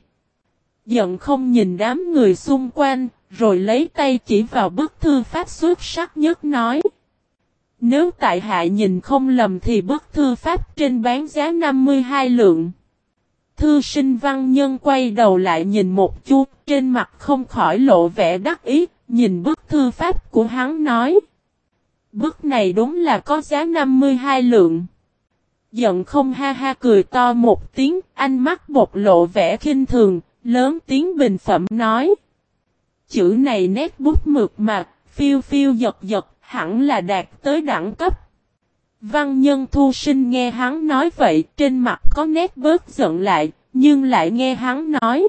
Giận không nhìn đám người xung quanh, rồi lấy tay chỉ vào bức thư pháp xuất sắc nhất nói. Nếu tại hạ nhìn không lầm thì bức thư pháp trên bán giá 52 lượng. Thư sinh văn nhân quay đầu lại nhìn một chút, trên mặt không khỏi lộ vẻ đắc ý, nhìn bức thư pháp của hắn nói. Bức này đúng là có giá 52 lượng. Giận không ha ha cười to một tiếng, anh mắt bộc lộ vẻ khinh thường, lớn tiếng bình phẩm nói. Chữ này nét bút mực mạc, phiêu phiêu giật giật, hẳn là đạt tới đẳng cấp. Văn nhân thu sinh nghe hắn nói vậy, trên mặt có nét bớt giận lại, nhưng lại nghe hắn nói.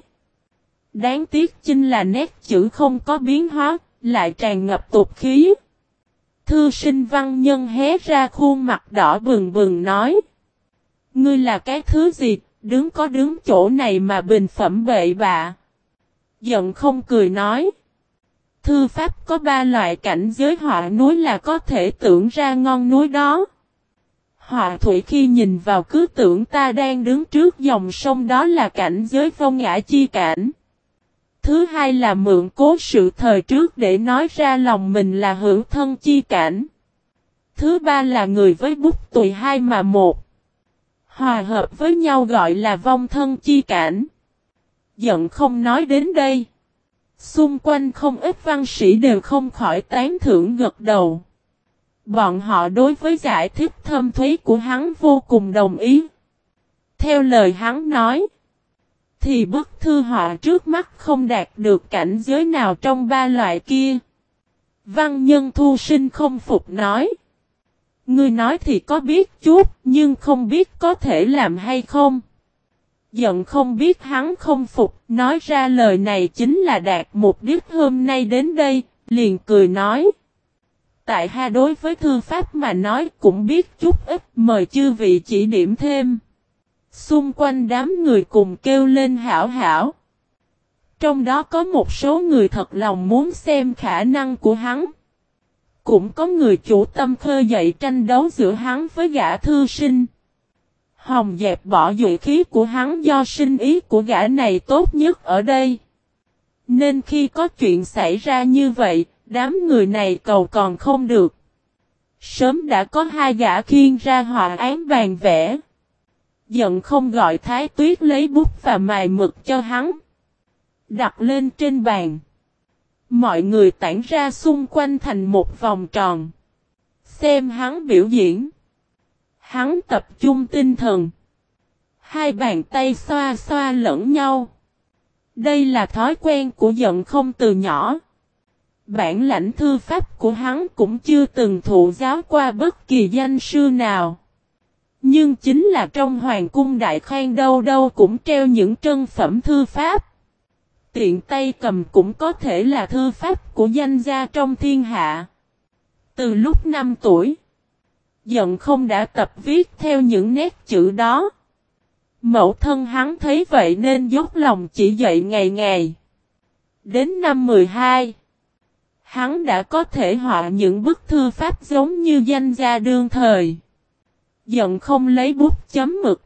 Đáng tiếc chinh là nét chữ không có biến hóa, lại tràn ngập tục khí. Thư sinh văn nhân hé ra khuôn mặt đỏ bừng bừng nói. Ngươi là cái thứ gì, đứng có đứng chỗ này mà bình phẩm bậy bạ. Giận không cười nói. Thư pháp có ba loại cảnh giới họa núi là có thể tưởng ra ngon núi đó. Họa thủy khi nhìn vào cứ tưởng ta đang đứng trước dòng sông đó là cảnh giới phong ngã chi cảnh. Thứ hai là mượn cố sự thời trước để nói ra lòng mình là hữu thân chi cảnh. Thứ ba là người với bút tùy hai mà một. Hòa hợp với nhau gọi là vong thân chi cảnh. Giận không nói đến đây. Xung quanh không ít văn sĩ đều không khỏi tán thưởng gật đầu. Bọn họ đối với giải thích thâm thúy của hắn vô cùng đồng ý. Theo lời hắn nói, thì bức thư họa trước mắt không đạt được cảnh giới nào trong ba loại kia. Văn nhân thu sinh không phục nói. Ngươi nói thì có biết chút, nhưng không biết có thể làm hay không. Giận không biết hắn không phục, nói ra lời này chính là đạt mục đích hôm nay đến đây, liền cười nói. Tại ha đối với thư pháp mà nói cũng biết chút ít, mời chư vị chỉ điểm thêm. Xung quanh đám người cùng kêu lên hảo hảo. Trong đó có một số người thật lòng muốn xem khả năng của hắn. Cũng có người chủ tâm khơi dậy tranh đấu giữa hắn với gã thư sinh. Hồng dẹp bỏ dự khí của hắn do sinh ý của gã này tốt nhất ở đây. Nên khi có chuyện xảy ra như vậy, đám người này cầu còn không được. Sớm đã có hai gã khiên ra họa án bàn vẽ. Giận không gọi Thái Tuyết lấy bút và mài mực cho hắn. Đặt lên trên bàn. Mọi người tản ra xung quanh thành một vòng tròn. Xem hắn biểu diễn. Hắn tập trung tinh thần. Hai bàn tay xoa xoa lẫn nhau. Đây là thói quen của giận không từ nhỏ. Bản lãnh thư pháp của hắn cũng chưa từng thụ giáo qua bất kỳ danh sư nào. Nhưng chính là trong hoàng cung đại khoan đâu đâu cũng treo những trân phẩm thư pháp. Tiện tay cầm cũng có thể là thư pháp của danh gia trong thiên hạ. Từ lúc 5 tuổi, giận không đã tập viết theo những nét chữ đó. Mẫu thân hắn thấy vậy nên dốt lòng chỉ dạy ngày ngày. Đến năm 12, Hắn đã có thể họa những bức thư pháp giống như danh gia đương thời. Giận không lấy bút chấm mực.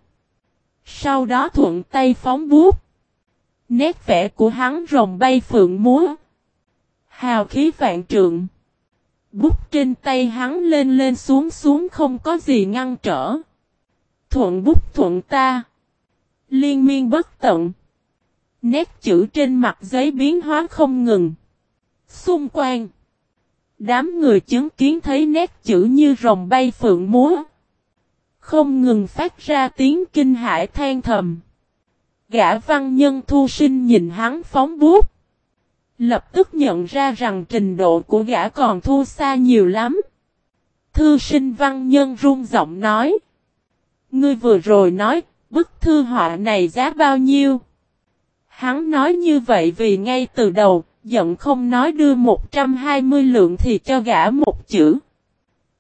Sau đó thuận tay phóng bút. Nét vẽ của hắn rồng bay phượng múa. Hào khí vạn trượng. Bút trên tay hắn lên lên xuống xuống không có gì ngăn trở. Thuận bút thuận ta. Liên miên bất tận. Nét chữ trên mặt giấy biến hóa không ngừng. Xung quanh. Đám người chứng kiến thấy nét chữ như rồng bay phượng múa. Không ngừng phát ra tiếng kinh hãi than thầm. Gã văn nhân thu sinh nhìn hắn phóng bút. Lập tức nhận ra rằng trình độ của gã còn thua xa nhiều lắm. Thư sinh văn nhân run giọng nói. Ngươi vừa rồi nói, bức thư họa này giá bao nhiêu? Hắn nói như vậy vì ngay từ đầu, giận không nói đưa 120 lượng thì cho gã một chữ.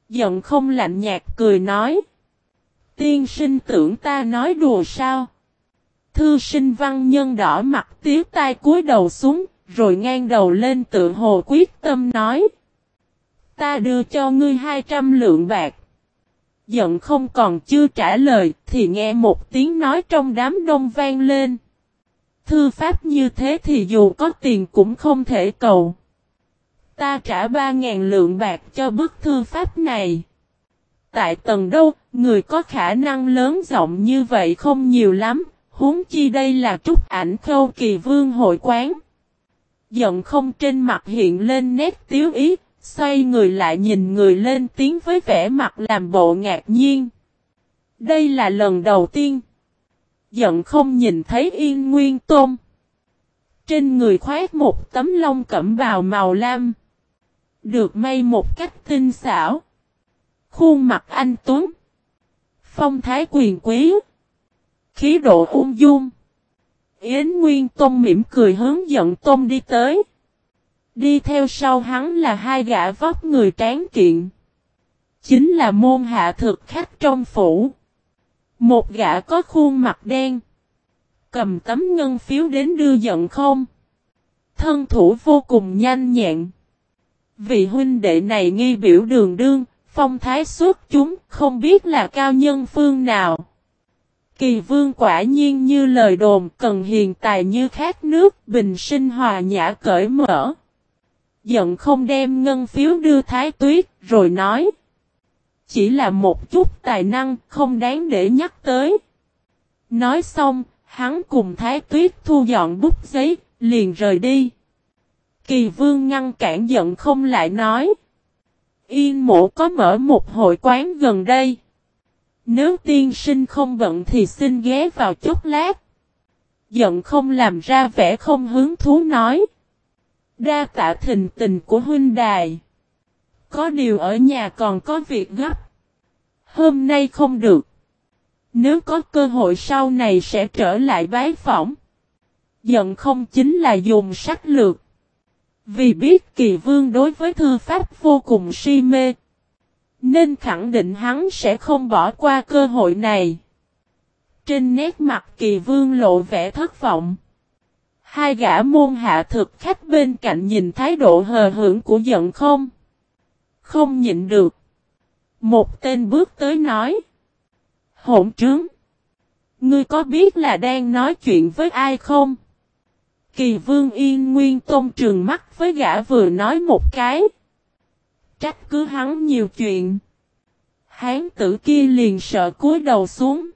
Giận không lạnh nhạt cười nói. Tiên sinh tưởng ta nói đùa sao? Thư sinh văn nhân đỏ mặt tía tai cúi đầu xuống, rồi ngang đầu lên tự hồ quyết tâm nói. Ta đưa cho ngươi 200 lượng bạc. Giận không còn chưa trả lời, thì nghe một tiếng nói trong đám đông vang lên. Thư pháp như thế thì dù có tiền cũng không thể cầu. Ta trả 3.000 lượng bạc cho bức thư pháp này. Tại tầng đâu, người có khả năng lớn rộng như vậy không nhiều lắm, huống chi đây là trúc ảnh khâu kỳ vương hội quán. Giận không trên mặt hiện lên nét tiếu ý, xoay người lại nhìn người lên tiếng với vẻ mặt làm bộ ngạc nhiên. Đây là lần đầu tiên. Giận không nhìn thấy yên nguyên tôm. Trên người khoét một tấm lông cẩm bào màu lam. Được may một cách tinh xảo. Khuôn mặt anh Tuấn. Phong thái quyền quý. Khí độ ung dung. Yến Nguyên Tôn mỉm cười hướng dẫn Tôn đi tới. Đi theo sau hắn là hai gã vóc người tráng kiện. Chính là môn hạ thực khách trong phủ. Một gã có khuôn mặt đen. Cầm tấm ngân phiếu đến đưa giận không. Thân thủ vô cùng nhanh nhẹn. Vị huynh đệ này nghi biểu đường đương, phong thái suốt chúng, không biết là cao nhân phương nào. Kỳ vương quả nhiên như lời đồn cần hiền tài như khát nước, bình sinh hòa nhã cởi mở. Giận không đem ngân phiếu đưa thái tuyết, rồi nói. Chỉ là một chút tài năng, không đáng để nhắc tới. Nói xong, hắn cùng thái tuyết thu dọn bút giấy, liền rời đi. Kỳ vương ngăn cản giận không lại nói. Yên mộ có mở một hội quán gần đây. Nếu tiên sinh không bận thì xin ghé vào chút lát. Giận không làm ra vẻ không hứng thú nói. Đa tạ thình tình của huynh đài. Có điều ở nhà còn có việc gấp. Hôm nay không được. Nếu có cơ hội sau này sẽ trở lại bái phỏng. Giận không chính là dùng sách lược. Vì biết kỳ vương đối với thư pháp vô cùng si mê. Nên khẳng định hắn sẽ không bỏ qua cơ hội này. Trên nét mặt kỳ vương lộ vẻ thất vọng. Hai gã môn hạ thực khách bên cạnh nhìn thái độ hờ hưởng của giận không. Không nhịn được. Một tên bước tới nói. Hỗn trướng. Ngươi có biết là đang nói chuyện với ai không? Kỳ vương yên nguyên tôn trường mắt với gã vừa nói một cái. Trách cứ hắn nhiều chuyện. Hán tử kia liền sợ cúi đầu xuống.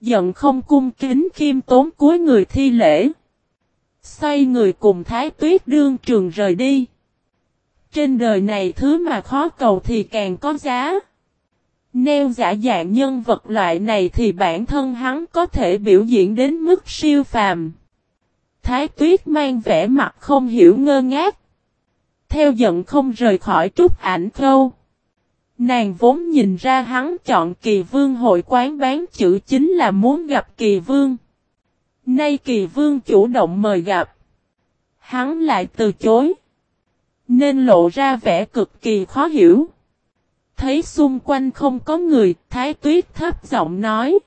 Giận không cung kính khiêm tốn cuối người thi lễ. Xoay người cùng thái tuyết đương trường rời đi. Trên đời này thứ mà khó cầu thì càng có giá. Nêu giả dạng nhân vật loại này thì bản thân hắn có thể biểu diễn đến mức siêu phàm. Thái tuyết mang vẻ mặt không hiểu ngơ ngác. Theo giận không rời khỏi trúc ảnh khâu. Nàng vốn nhìn ra hắn chọn kỳ vương hội quán bán chữ chính là muốn gặp kỳ vương. Nay kỳ vương chủ động mời gặp. Hắn lại từ chối. Nên lộ ra vẻ cực kỳ khó hiểu. Thấy xung quanh không có người, Thái Tuyết thấp giọng nói.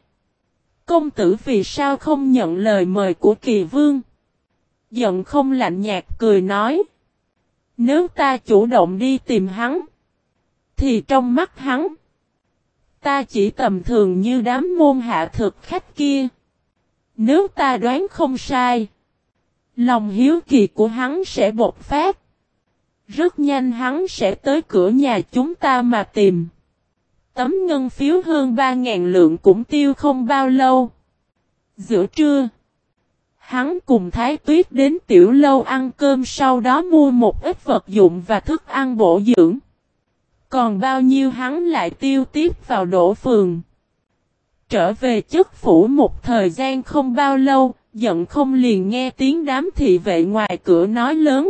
Công tử vì sao không nhận lời mời của kỳ vương? Giận không lạnh nhạt cười nói. Nếu ta chủ động đi tìm hắn, thì trong mắt hắn, ta chỉ tầm thường như đám môn hạ thực khách kia. Nếu ta đoán không sai, lòng hiếu kỳ của hắn sẽ bột phát. Rất nhanh hắn sẽ tới cửa nhà chúng ta mà tìm. Tấm ngân phiếu hơn 3.000 lượng cũng tiêu không bao lâu. Giữa trưa, hắn cùng Thái Tuyết đến tiểu lâu ăn cơm sau đó mua một ít vật dụng và thức ăn bổ dưỡng. Còn bao nhiêu hắn lại tiêu tiếp vào đổ phường. Trở về chức phủ một thời gian không bao lâu, giận không liền nghe tiếng đám thị vệ ngoài cửa nói lớn.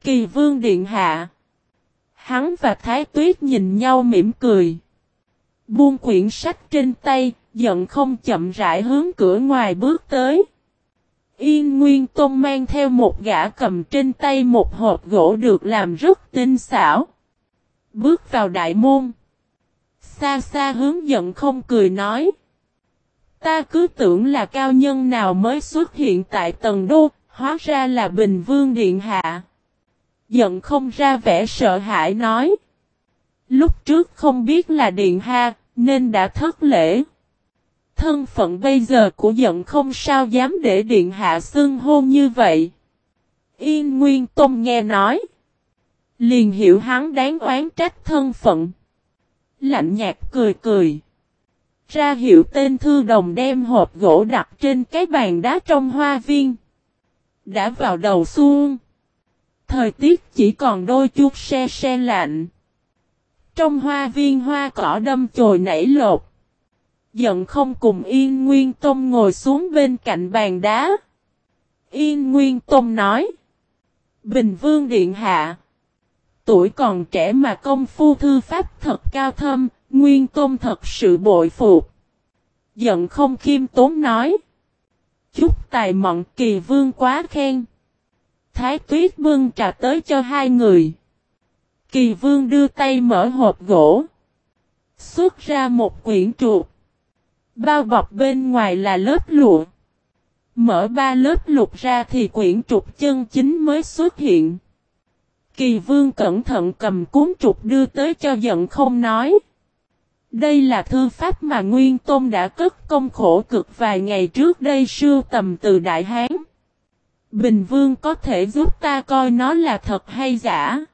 Kỳ vương điện hạ. Hắn và Thái Tuyết nhìn nhau mỉm cười. Buông quyển sách trên tay, giận không chậm rãi hướng cửa ngoài bước tới. Yên Nguyên Tôn mang theo một gã cầm trên tay một hộp gỗ được làm rất tinh xảo. Bước vào đại môn. Xa xa hướng giận không cười nói. Ta cứ tưởng là cao nhân nào mới xuất hiện tại tầng đô, hóa ra là Bình Vương Điện Hạ. Giận không ra vẻ sợ hãi nói. Lúc trước không biết là Điện Hạ, nên đã thất lễ. Thân phận bây giờ của giận không sao dám để Điện Hạ xưng hô như vậy. Yên Nguyên Tông nghe nói. Liền hiểu hắn đáng oán trách thân phận. Lạnh nhạt cười cười. Ra hiệu tên thư đồng đem hộp gỗ đặt trên cái bàn đá trong hoa viên. Đã vào đầu xuông. Thời tiết chỉ còn đôi chút xe xe lạnh. Trong hoa viên hoa cỏ đâm chồi nảy lột. Giận không cùng Yên Nguyên Tông ngồi xuống bên cạnh bàn đá. Yên Nguyên Tông nói. Bình Vương Điện Hạ. Tuổi còn trẻ mà công phu thư pháp thật cao thâm, Nguyên Tôn thật sự bội phục. Giận không khiêm tốn nói. Chúc tài mọn kỳ vương quá khen. Thái tuyết bưng trà tới cho hai người. Kỳ vương đưa tay mở hộp gỗ. Xuất ra một quyển trục. Bao bọc bên ngoài là lớp lụa. Mở ba lớp lục ra thì quyển trục chân chính mới xuất hiện. Kỳ vương cẩn thận cầm cuốn trục đưa tới cho giận không nói. Đây là thư pháp mà Nguyên Tôn đã cất công khổ cực vài ngày trước đây sưu tầm từ Đại Hán. Bình Vương có thể giúp ta coi nó là thật hay giả.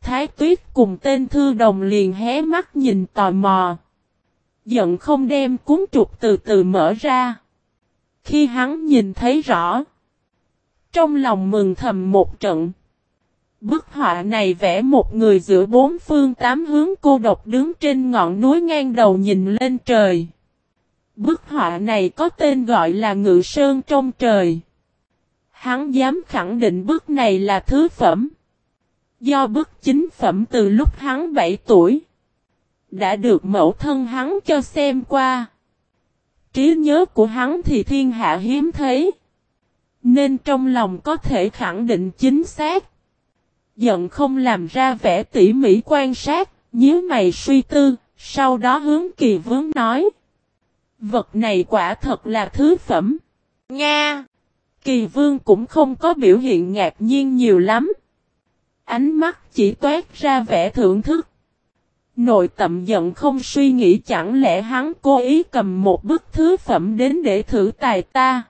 Thái Tuyết cùng tên thư đồng liền hé mắt nhìn tò mò. Giận không đem cuốn trục từ từ mở ra. Khi hắn nhìn thấy rõ. Trong lòng mừng thầm một trận. Bức họa này vẽ một người giữa bốn phương tám hướng cô độc đứng trên ngọn núi ngang đầu nhìn lên trời. Bức họa này có tên gọi là Ngự Sơn trong trời. Hắn dám khẳng định bức này là thứ phẩm. Do bức chính phẩm từ lúc hắn 7 tuổi. Đã được mẫu thân hắn cho xem qua. Trí nhớ của hắn thì thiên hạ hiếm thấy. Nên trong lòng có thể khẳng định chính xác giận không làm ra vẻ tỉ mỉ quan sát, nhíu mày suy tư, sau đó hướng kỳ vương nói. Vật này quả thật là thứ phẩm. Nga! Kỳ vương cũng không có biểu hiện ngạc nhiên nhiều lắm. Ánh mắt chỉ toát ra vẻ thưởng thức. Nội tậm giận không suy nghĩ, chẳng lẽ hắn cố ý cầm một bức thứ phẩm đến để thử tài ta.